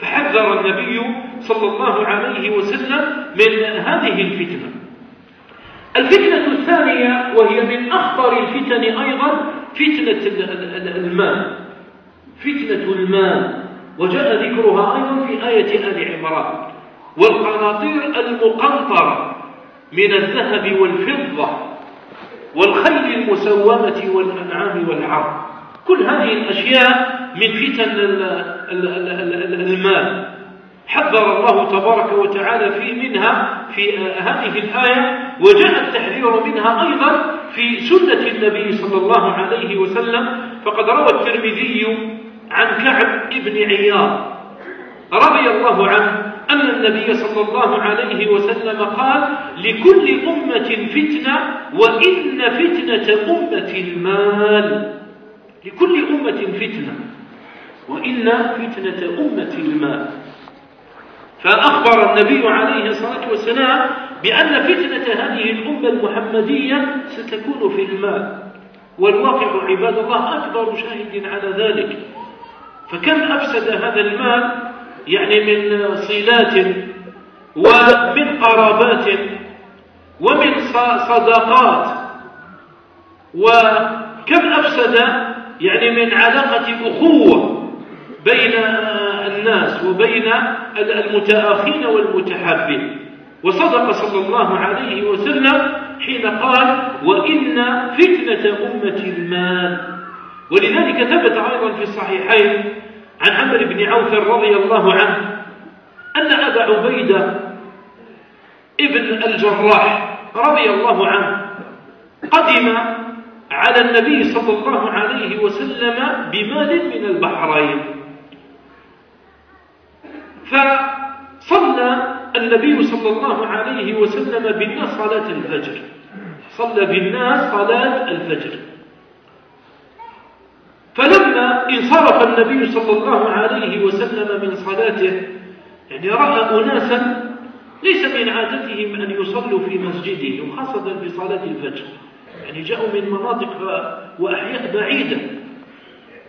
[SPEAKER 1] فحذر النبي صلى الله عليه وسلم من هذه الفتنة الفتنة الثانية وهي من أخطر الفتن أيضا فتنة المال فتنة المال وجاء ذكرها أيضا في آية آل عمران والقناطير المقنطرة من الذهب والفضة والخيل المسومة والأنعام والعرض كل هذه الأشياء من فتن المال حذر الله تبارك وتعالى في منها في هذه الآية وجاء التحذير منها أيضا في سنة النبي صلى الله عليه وسلم فقد روى الترمذي عن كعب بن عياض رضي الله عنه أن النبي صلى الله عليه وسلم قال لكل أمة فتنة وإن فتنة أمة المال لكل أمة فتنة وإن فتنة أمة المال فأخبر النبي عليه الصلاة والسلام بأن فتنة هذه الأمة المحمدية ستكون في المال والواقع عباد الله أكبر شاهد على ذلك فكم أفسد هذا المال يعني من صلات ومن قرابات ومن صداقات وكم أفسد يعني من علاقة أخوة بين الناس وبين المتآخين والمتحابين وصدق صلى الله عليه وسلم حين قال وإن فتنة أمة المال ولذلك ثبت أيضا في الصحيحين عن عمرو بن عوف رضي الله عنه أن أبا عبيدة ابن الجراح رضي الله عنه قدم على النبي صلى الله عليه وسلم بمال من البحرين فصلى النبي صلى الله عليه وسلم بالناس صلاة الفجر صلى بالناس صلاة الفجر فلما انصرف النبي صلى الله عليه وسلم من صلاته يعني رأى أناسا ليس من عادتهم أن يصلوا في مسجده وخاصة في صلاة الفجر يعني جاءوا من مناطق وأحياء بعيدة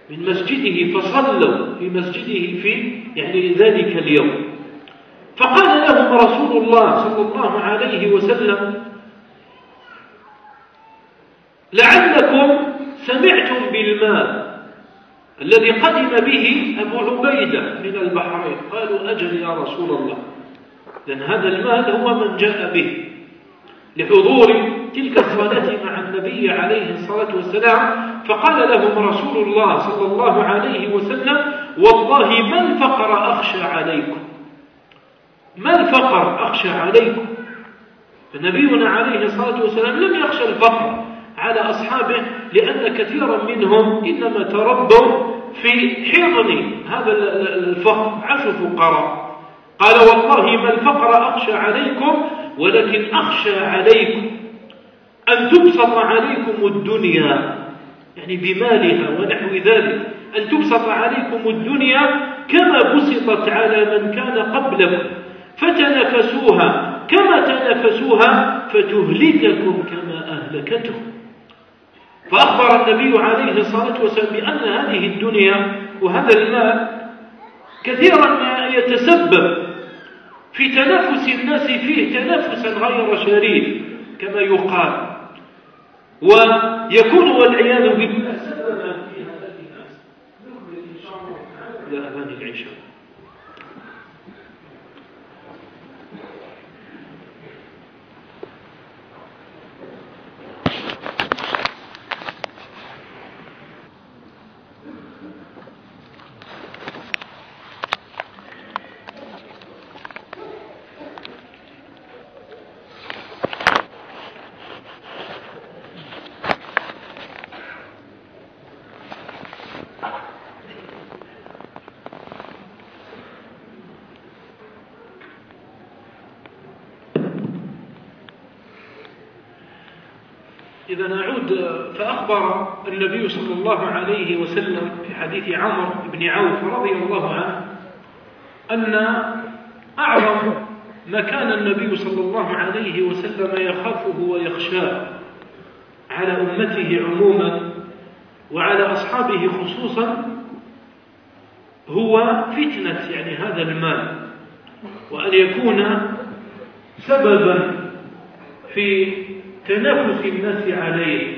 [SPEAKER 1] من مسجده فصلوا في مسجده في يعني ذلك اليوم فقال لهم رسول الله صلى الله عليه وسلم لعلكم سمعتم بالماء الذي قدم به أبو عبيدة من البحرين قالوا أجل يا رسول الله لأن هذا المال هو من جاء به لحضور تلك الصلاة مع النبي عليه الصلاة والسلام فقال لهم رسول الله صلى الله عليه وسلم والله ما الفقر أخشى عليكم ما الفقر أخشى عليكم فنبينا عليه الصلاة والسلام لم يخشى الفقر على أصحابه لأن كثيرا منهم إنما تربوا في حضن هذا الفقر عاشوا فقراء قال والله ما الفقر أخشى عليكم ولكن أخشى عليكم أن تبسط عليكم الدنيا يعني بمالها ونحو ذلك أن تبسط عليكم الدنيا كما بسطت على من كان قبلكم فتنفسوها كما تنفسوها فتهلككم كما أهلكتهم
[SPEAKER 2] فأخبر النبي عليه الصلاة
[SPEAKER 1] والسلام بأن هذه الدنيا وهذا المال
[SPEAKER 2] كثيرا ما يتسبب
[SPEAKER 1] في تنافس الناس فيه تنافسا غير شريف كما يقال
[SPEAKER 2] ويكون والعياذ بالله سببا في
[SPEAKER 1] هلاك الناس نكمل ان شاء الله تعالى الى اذان العشاء فقد فأخبر النبي صلى الله عليه وسلم في حديث عمرو بن عوف رضي الله عنه أن أعظم ما كان النبي صلى الله عليه وسلم يخافه ويخشاه على أمته عموما وعلى أصحابه خصوصا هو فتنة يعني هذا المال وأن يكون سببا في تنافس الناس عليه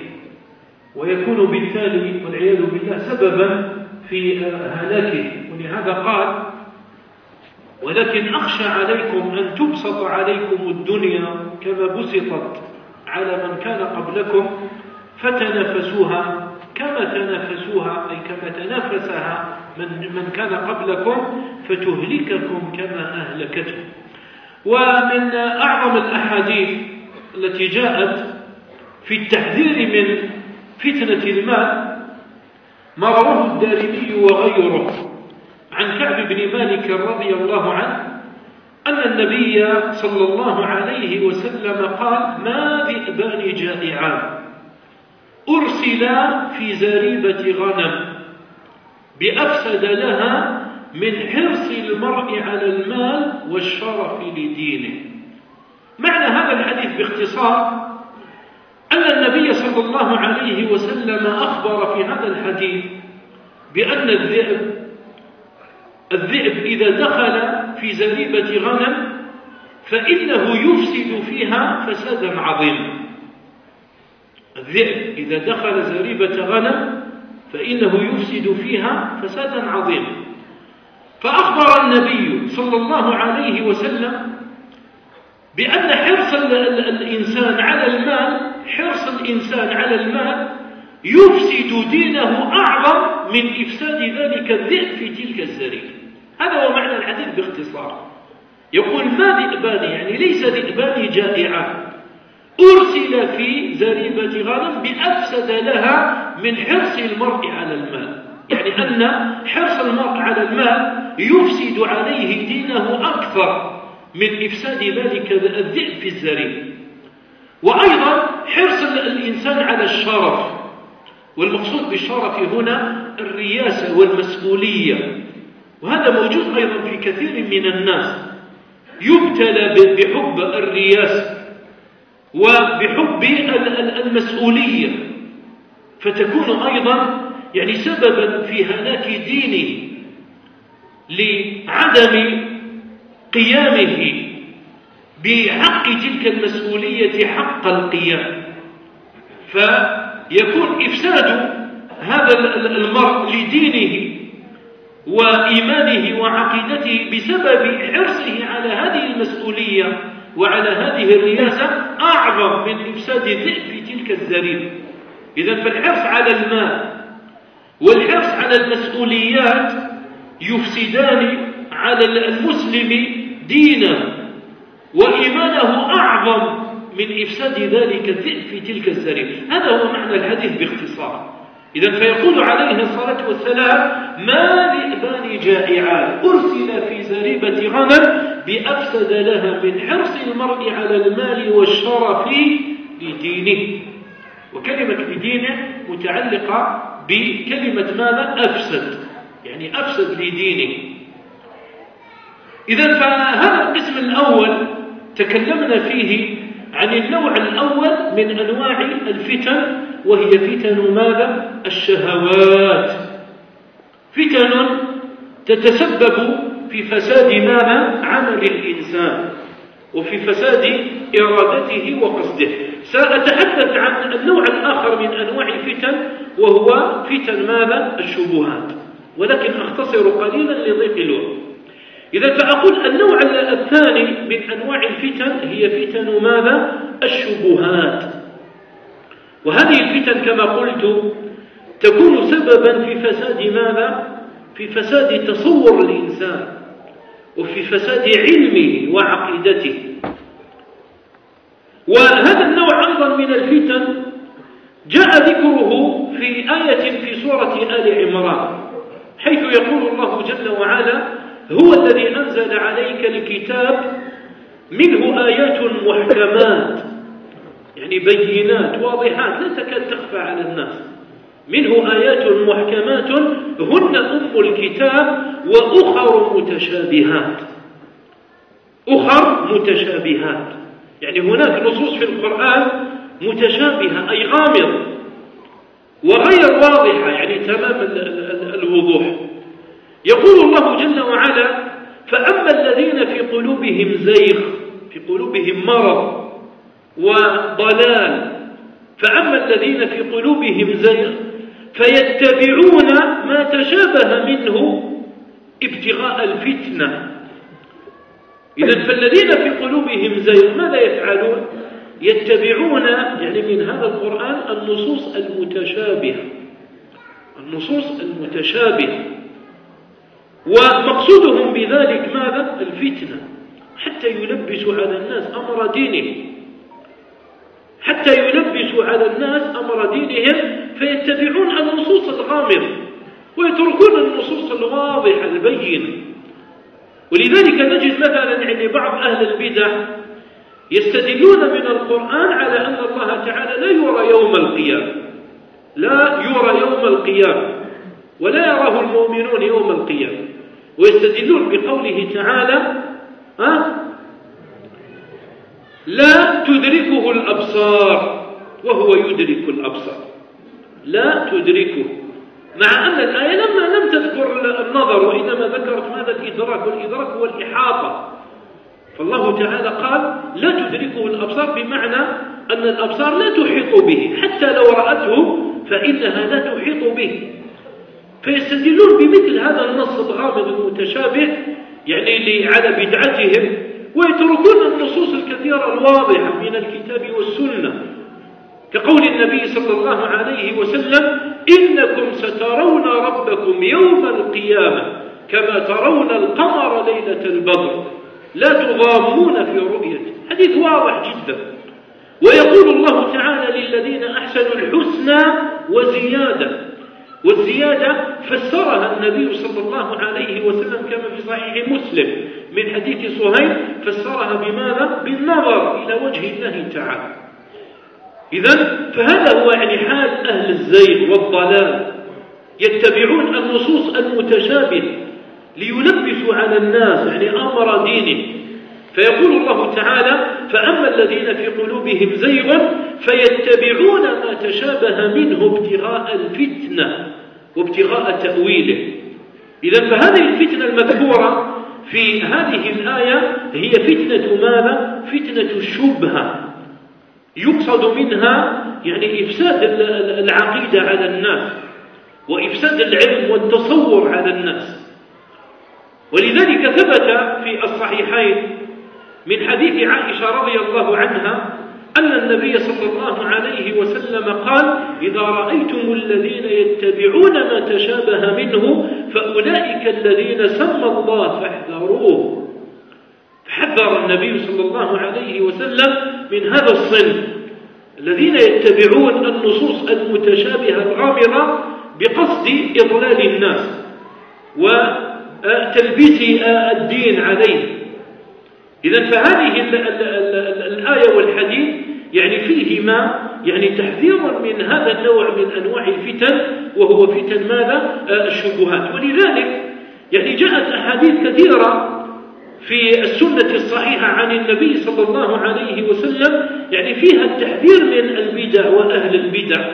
[SPEAKER 1] ويكون بالتالي والعياذ بالله سببا في هلاكه ولهذا قال ولكن أخشى عليكم أن تبسط عليكم الدنيا كما بسطت على من كان قبلكم فتنافسوها كما تنافسوها أي كما تنافسها من, من كان قبلكم فتهلككم كما أهلكتهم ومن أعظم الأحاديث التي جاءت في التحذير من فتنة المال ما رواه الدارمي وغيره عن كعب بن مالك رضي الله عنه أن النبي صلى الله عليه وسلم قال ما ذئبان جائعان أرسلا في زريبة غنم بأفسد لها من حرص المرء على المال والشرف لدينه معنى هذا الحديث باختصار أن النبي صلى الله عليه وسلم أخبر في هذا الحديث بأن الذئب الذئب إذا دخل في زريبة غنم فإنه يفسد فيها فسادا عظيما الذئب إذا دخل زريبة غنم فإنه يفسد فيها فسادا عظيما فأخبر النبي صلى الله عليه وسلم بأن حرص الإنسان على المال حرص الإنسان على المال يفسد دينه أعظم من إفساد ذلك الذئب في تلك الزريبة هذا هو معنى الحديث باختصار يقول ما ذئبان يعني ليس ذئبان جائعة أرسل في زريبة غنم بأفسد لها من حرص المرء على المال يعني أن حرص المرء على المال يفسد عليه دينه أكثر من إفساد ذلك الذئب الزري وأيضا حرص الإنسان على الشرف والمقصود بالشرف هنا الرياسة والمسؤولية وهذا موجود أيضا في كثير من الناس يبتلى بحب الرياسة وبحب المسؤولية فتكون أيضا يعني سببا في هلاك دينه لعدم قيامه بحق تلك المسؤولية حق القيام فيكون إفساد هذا المرء لدينه وإيمانه وعقيدته بسبب حرصه على هذه المسؤولية وعلى هذه الرياسة أعظم من إفساد ذئب تلك الزريبة إذا فالحرص على المال
[SPEAKER 2] والحرص على
[SPEAKER 1] المسؤوليات يفسدان على المسلم دينا وإيمانه أعظم من إفساد ذلك في تلك السرير هذا هو معنى الحديث باختصار إذا فيقول عليه الصلاة والسلام ما ذئبان جائعان أرسل في زريبة غنم بأفسد لها من حرص المرء على المال والشرف لدينه وكلمة لدينه متعلقة بكلمة ماذا أفسد يعني أفسد لدينه
[SPEAKER 2] إذا فهذا القسم الأول
[SPEAKER 1] تكلمنا فيه عن النوع الأول من أنواع الفتن وهي فتن ماذا؟ الشهوات فتن تتسبب في فساد ماذا؟ عمل الإنسان وفي فساد إرادته وقصده سأتحدث عن النوع الآخر من أنواع الفتن وهو فتن ماذا؟ الشبهات ولكن أختصر قليلا لضيق الوقت إذا فأقول النوع الثاني من أنواع الفتن هي فتن ماذا؟ الشبهات وهذه الفتن كما قلت تكون سببا في فساد ماذا؟ في فساد تصور الإنسان وفي فساد علمه وعقيدته وهذا النوع أيضا من الفتن جاء ذكره في آية في سورة آل عمران حيث يقول الله جل وعلا هو الذي أنزل عليك الكتاب منه آيات محكمات يعني بينات واضحات لا تكاد تخفى على الناس منه آيات محكمات هن أم الكتاب وأخر متشابهات أخر متشابهات يعني هناك نصوص في القرآن متشابهة أي غامضة وغير واضحة يعني تمام الوضوح يقول الله جل وعلا فأما الذين في قلوبهم زيغ في قلوبهم مرض وضلال فأما الذين في قلوبهم زيغ فيتبعون ما تشابه منه ابتغاء الفتنة إذا فالذين في قلوبهم زيغ ماذا يفعلون؟ يتبعون يعني من هذا القرآن النصوص المتشابهة النصوص المتشابهة ومقصودهم بذلك ماذا؟ الفتنة حتى يلبسوا على الناس أمر دينهم حتى يلبسوا على الناس أمر دينهم فيتبعون النصوص الغامضة ويتركون النصوص الواضحة البينة ولذلك نجد مثلا يعني بعض أهل البدع يستدلون من القرآن على أن الله تعالى لا يرى يوم القيامة
[SPEAKER 2] لا يرى يوم القيامة
[SPEAKER 1] ولا يراه المؤمنون يوم القيامة ويستدلون بقوله تعالى ها لا تدركه الأبصار وهو يدرك الأبصار لا تدركه مع أن الآية لما لم تذكر النظر وإنما ذكرت ماذا الإدراك والإدراك هو الإحاطة فالله تعالى قال لا تدركه الأبصار بمعنى أن الأبصار لا تحيط به حتى لو رأته فإنها لا تحيط به فيستدلون بمثل هذا النص الغامض المتشابه يعني على بدعتهم ويتركون النصوص الكثيرة الواضحة من الكتاب والسنة كقول النبي صلى الله عليه وسلم إنكم سترون ربكم يوم القيامة كما ترون القمر ليلة البدر لا تضامون في رؤيته حديث واضح جدا ويقول الله تعالى للذين أحسنوا الحسنى وزيادة والزيادة فسرها النبي صلى الله عليه وسلم كما في صحيح مسلم من حديث صهيب فسرها بماذا؟ بالنظر إلى وجه الله تعالى إذا فهذا هو يعني حال أهل الزيغ والضلال يتبعون النصوص المتشابهة ليلبسوا على الناس يعني أمر دينه فيقول الله تعالى فأما الذين في قلوبهم زيغ فيتبعون ما تشابه منه ابتغاء الفتنة وابتغاء تأويله إذا فهذه الفتنة المذكورة في هذه الآية هي فتنة ماذا؟ فتنة الشبهة يقصد منها يعني إفساد العقيدة على الناس وإفساد العلم والتصور على الناس ولذلك ثبت في الصحيحين من حديث عائشة رضي الله عنها أن النبي صلى الله عليه وسلم قال إذا رأيتم الذين يتبعون ما تشابه منه فأولئك الذين سمى الله فاحذروه فحذر النبي صلى الله عليه وسلم من هذا الصنف الذين يتبعون النصوص المتشابهة الغامضة بقصد إضلال الناس وتلبيس الدين عليه إذا فهذه الآية والحديث يعني فيهما يعني تحذير من هذا النوع من أنواع الفتن وهو فتن ماذا؟ آه، الشبهات ولذلك يعني جاءت أحاديث كثيرة في السنة الصحيحة عن النبي صلى الله عليه وسلم يعني فيها التحذير من البدع وأهل البدع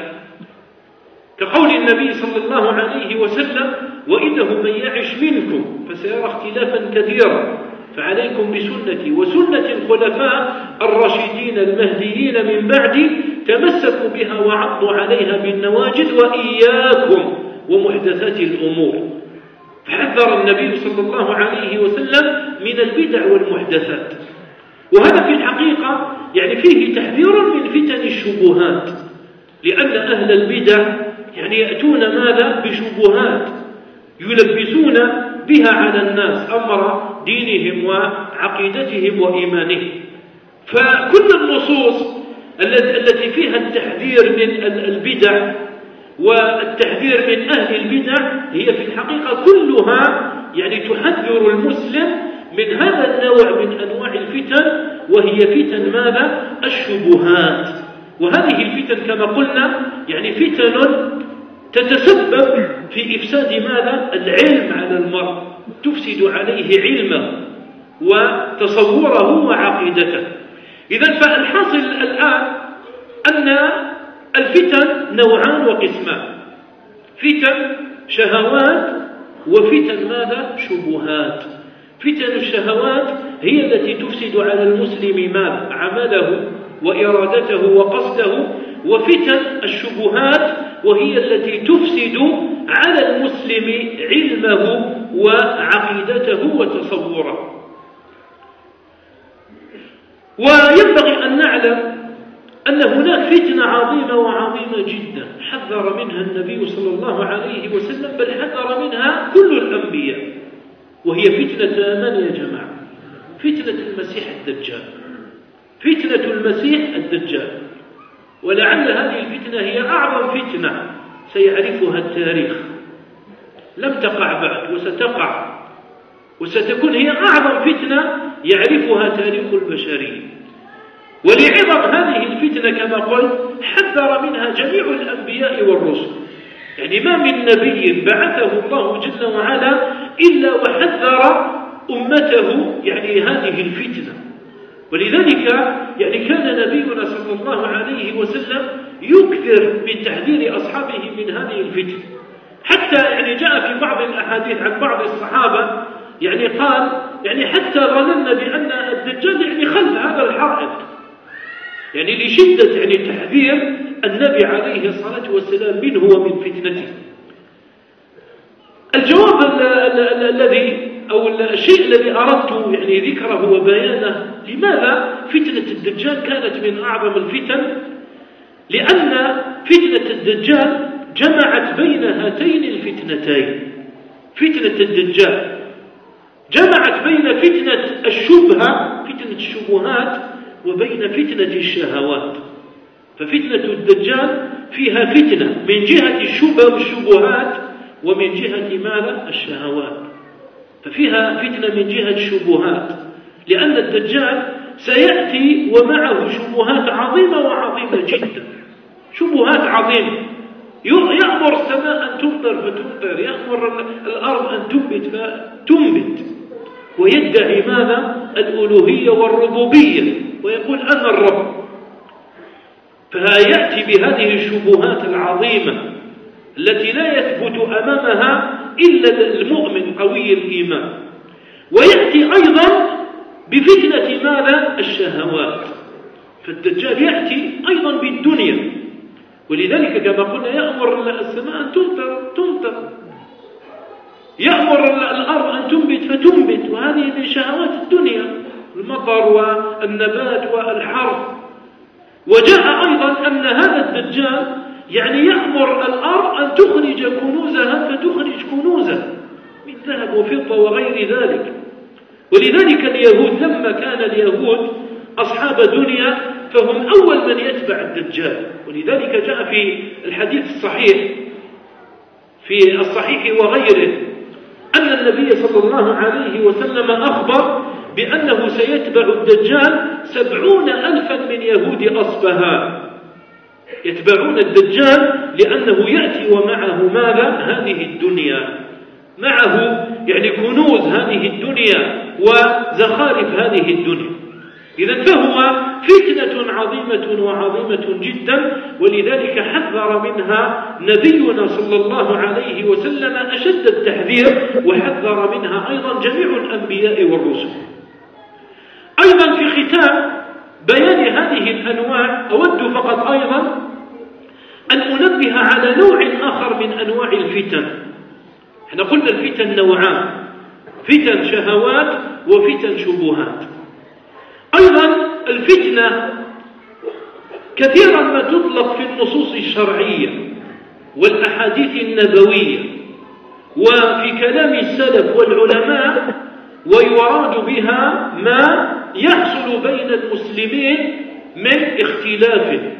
[SPEAKER 1] كقول النبي صلى الله عليه وسلم وإنه من يعش منكم فسيرى اختلافا كثيرا فعليكم بسنتي وسنة الخلفاء الراشدين المهديين من بعدي تمسكوا بها وعضوا عليها بالنواجد وإياكم ومحدثات الأمور فحذر النبي صلى الله عليه وسلم من البدع والمحدثات وهذا في الحقيقة يعني فيه تحذير من فتن الشبهات لأن أهل البدع يعني يأتون ماذا بشبهات يلبسون بها على الناس أمر دينهم وعقيدتهم وإيمانهم فكل النصوص التي فيها التحذير من البدع والتحذير من أهل البدع هي في الحقيقة كلها يعني تحذر المسلم من هذا النوع من أنواع الفتن وهي فتن ماذا؟ الشبهات وهذه الفتن كما قلنا يعني فتن تتسبب في إفساد ماذا؟ العلم على المرء تفسد عليه علمه وتصوره وعقيدته إذا فالحاصل الآن أن الفتن نوعان وقسمان فتن شهوات وفتن ماذا؟ شبهات فتن الشهوات هي التي تفسد على المسلم ماذا؟ عمله وإرادته وقصده وفتن الشبهات وهي التي تفسد على المسلم علمه وعقيدته وتصوره
[SPEAKER 2] وينبغي أن نعلم أن هناك فتنة عظيمة وعظيمة
[SPEAKER 1] جدا حذر منها النبي صلى الله عليه وسلم بل حذر منها كل الأنبياء وهي فتنة من يا جماعة فتنة المسيح الدجال فتنة المسيح الدجال ولعل هذه الفتنة هي أعظم فتنة سيعرفها التاريخ لم تقع بعد وستقع وستكون هي أعظم فتنة يعرفها تاريخ البشرية ولعظم هذه الفتنة كما قلت حذر منها جميع الأنبياء والرسل يعني ما من نبي بعثه الله جل وعلا إلا وحذر أمته يعني هذه الفتنة ولذلك يعني كان نبينا صلى الله عليه وسلم يكثر من تحذير أصحابه من هذه الفتن حتى يعني جاء في بعض الأحاديث عن بعض الصحابة يعني قال يعني حتى ظننا بأن الدجال يعني خل هذا الحائط يعني لشدة يعني تحذير النبي عليه الصلاة والسلام منه ومن فتنته الجواب الذي أو الشيء الذي أردت يعني ذكره وبيانه لماذا فتنة الدجال كانت من أعظم الفتن لأن فتنة الدجال جمعت بين هاتين الفتنتين فتنة الدجال جمعت بين فتنة الشبهة فتنة الشبهات وبين فتنة الشهوات ففتنة الدجال فيها فتنة من جهة الشبه والشبهات ومن جهة ماذا؟ الشهوات ففيها فتنة من جهة الشبهات لأن الدجال سيأتي ومعه شبهات عظيمة وعظيمة جدا شبهات عظيمة يأمر السماء أن تمطر فتمطر يأمر الأرض أن تنبت فتنبت ويدعي ماذا؟ الألوهية والربوبية ويقول أنا الرب فيأتي بهذه الشبهات العظيمة التي لا يثبت أمامها إلا المؤمن قوي الإيمان ويأتي أيضا بفتنة ماذا؟ الشهوات فالدجال يأتي أيضا بالدنيا ولذلك كما قلنا يأمر السماء أن تمطر تمطر يأمر الأرض أن تنبت فتنبت وهذه من شهوات الدنيا المطر والنبات والحرب وجاء أيضا أن هذا الدجال يعني يأمر الأرض أن تخرج كنوزها فتخرج كنوزها من ذهب وفضة وغير ذلك ولذلك اليهود لما كان اليهود أصحاب دنيا فهم أول من يتبع الدجال ولذلك جاء في الحديث الصحيح في الصحيح وغيره أن النبي صلى الله عليه وسلم أخبر بأنه سيتبع الدجال سبعون ألفا من يهود أصبهان يتبعون الدجال لأنه يأتي ومعه ماذا؟ هذه الدنيا معه يعني كنوز هذه الدنيا وزخارف هذه الدنيا إذا فهو فتنة عظيمة وعظيمة جدا ولذلك حذر منها نبينا صلى الله عليه وسلم أشد التحذير وحذر منها أيضا جميع الأنبياء والرسل أيضا في ختام بيان هذه الأنواع أود فقط أيضا أن أنبه على نوع آخر من أنواع الفتن احنا قلنا الفتن نوعان فتن شهوات وفتن شبهات أيضا الفتنة كثيرا ما تطلق في النصوص الشرعية والأحاديث النبوية وفي كلام السلف والعلماء ويراد بها ما يحصل بين المسلمين من اختلاف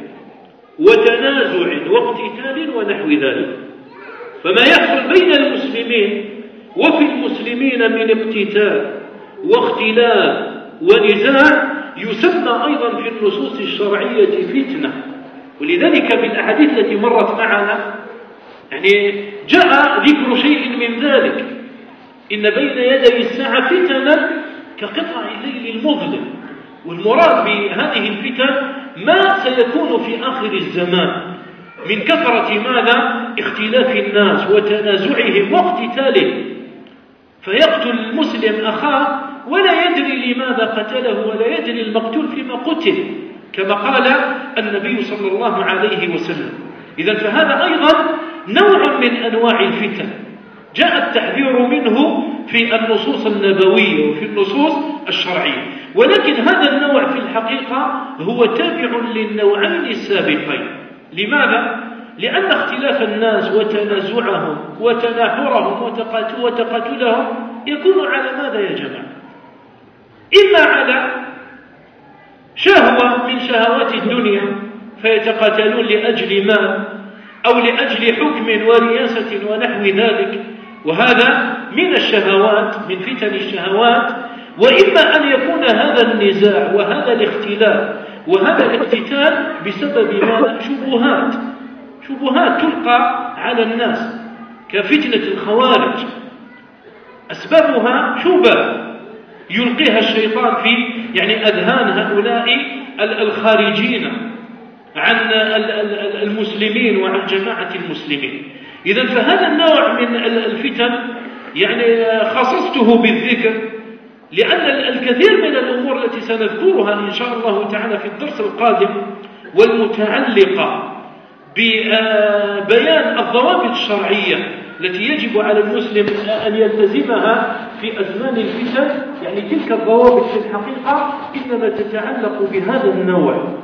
[SPEAKER 1] وتنازع واقتتال ونحو ذلك فما يحصل بين المسلمين وفي المسلمين من اقتتال واختلاف ونزاع يسمى أيضا في النصوص الشرعية فتنة ولذلك في الأحاديث التي مرت معنا يعني جاء ذكر شيء من ذلك إن بين يدي الساعة فتنا كقطع الليل المظلم والمراد بهذه الفتن ما سيكون في آخر الزمان من كثرة ماذا اختلاف الناس وتنازعهم واقتتالهم فيقتل المسلم أخاه ولا يدري لماذا قتله ولا يدري المقتول فيما قتل كما قال النبي صلى الله عليه وسلم إذا فهذا أيضا نوع من أنواع الفتن جاء التحذير منه في النصوص النبوية وفي النصوص الشرعية ولكن هذا النوع في الحقيقة هو تابع للنوعين السابقين لماذا؟ لأن اختلاف الناس وتنازعهم وتناحرهم وتقاتلهم يكون على ماذا يا جماعة؟ إما على شهوة من شهوات الدنيا فيتقاتلون لأجل ما أو لأجل حكم ورياسة ونحو ذلك وهذا من الشهوات من فتن الشهوات وإما أن يكون هذا النزاع وهذا الاختلاف وهذا الاقتتال بسبب ماذا؟ شبهات شبهات تلقى على الناس كفتنة الخوارج أسبابها شبه يلقيها الشيطان في يعني أذهان هؤلاء الخارجين عن المسلمين وعن جماعة المسلمين إذا فهذا النوع من الفتن يعني خصصته بالذكر لأن الكثير من الأمور التي سنذكرها إن شاء الله تعالى في الدرس القادم والمتعلقة ببيان الضوابط الشرعية التي يجب على المسلم أن يلتزمها في أزمان الفتن يعني تلك الضوابط في الحقيقة إنما تتعلق بهذا النوع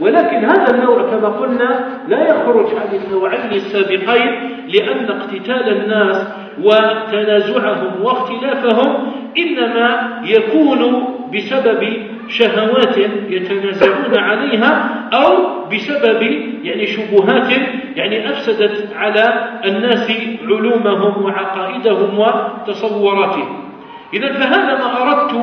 [SPEAKER 1] ولكن هذا النوع كما قلنا لا يخرج عن النوعين السابقين لأن اقتتال الناس وتنازعهم واختلافهم إنما يكون بسبب شهوات يتنازعون عليها أو بسبب يعني شبهات يعني أفسدت على الناس علومهم وعقائدهم وتصوراتهم إذا فهذا ما أردت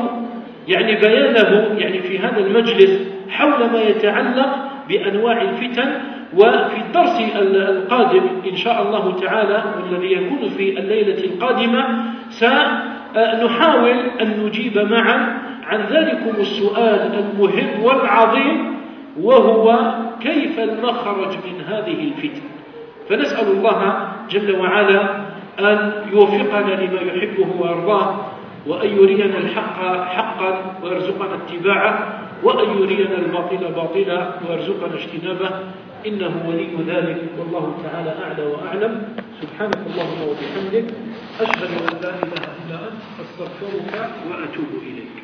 [SPEAKER 1] يعني بيانه يعني في هذا المجلس حول ما يتعلق بأنواع الفتن وفي الدرس القادم إن شاء الله تعالى والذي يكون في الليلة القادمة سنحاول أن نجيب معا عن ذلكم السؤال المهم والعظيم وهو كيف المخرج من هذه الفتن فنسأل الله جل وعلا أن يوفقنا لما يحبه ويرضاه وأن يرينا الحق حقا ويرزقنا اتباعه وأن يرينا الباطل باطلا ويرزقنا اجتنابه إنه ولي ذلك والله تعالى أعلى وأعلم سبحانك اللهم وبحمدك أشهد أن لا إله إلا أنت أستغفرك وأتوب إليك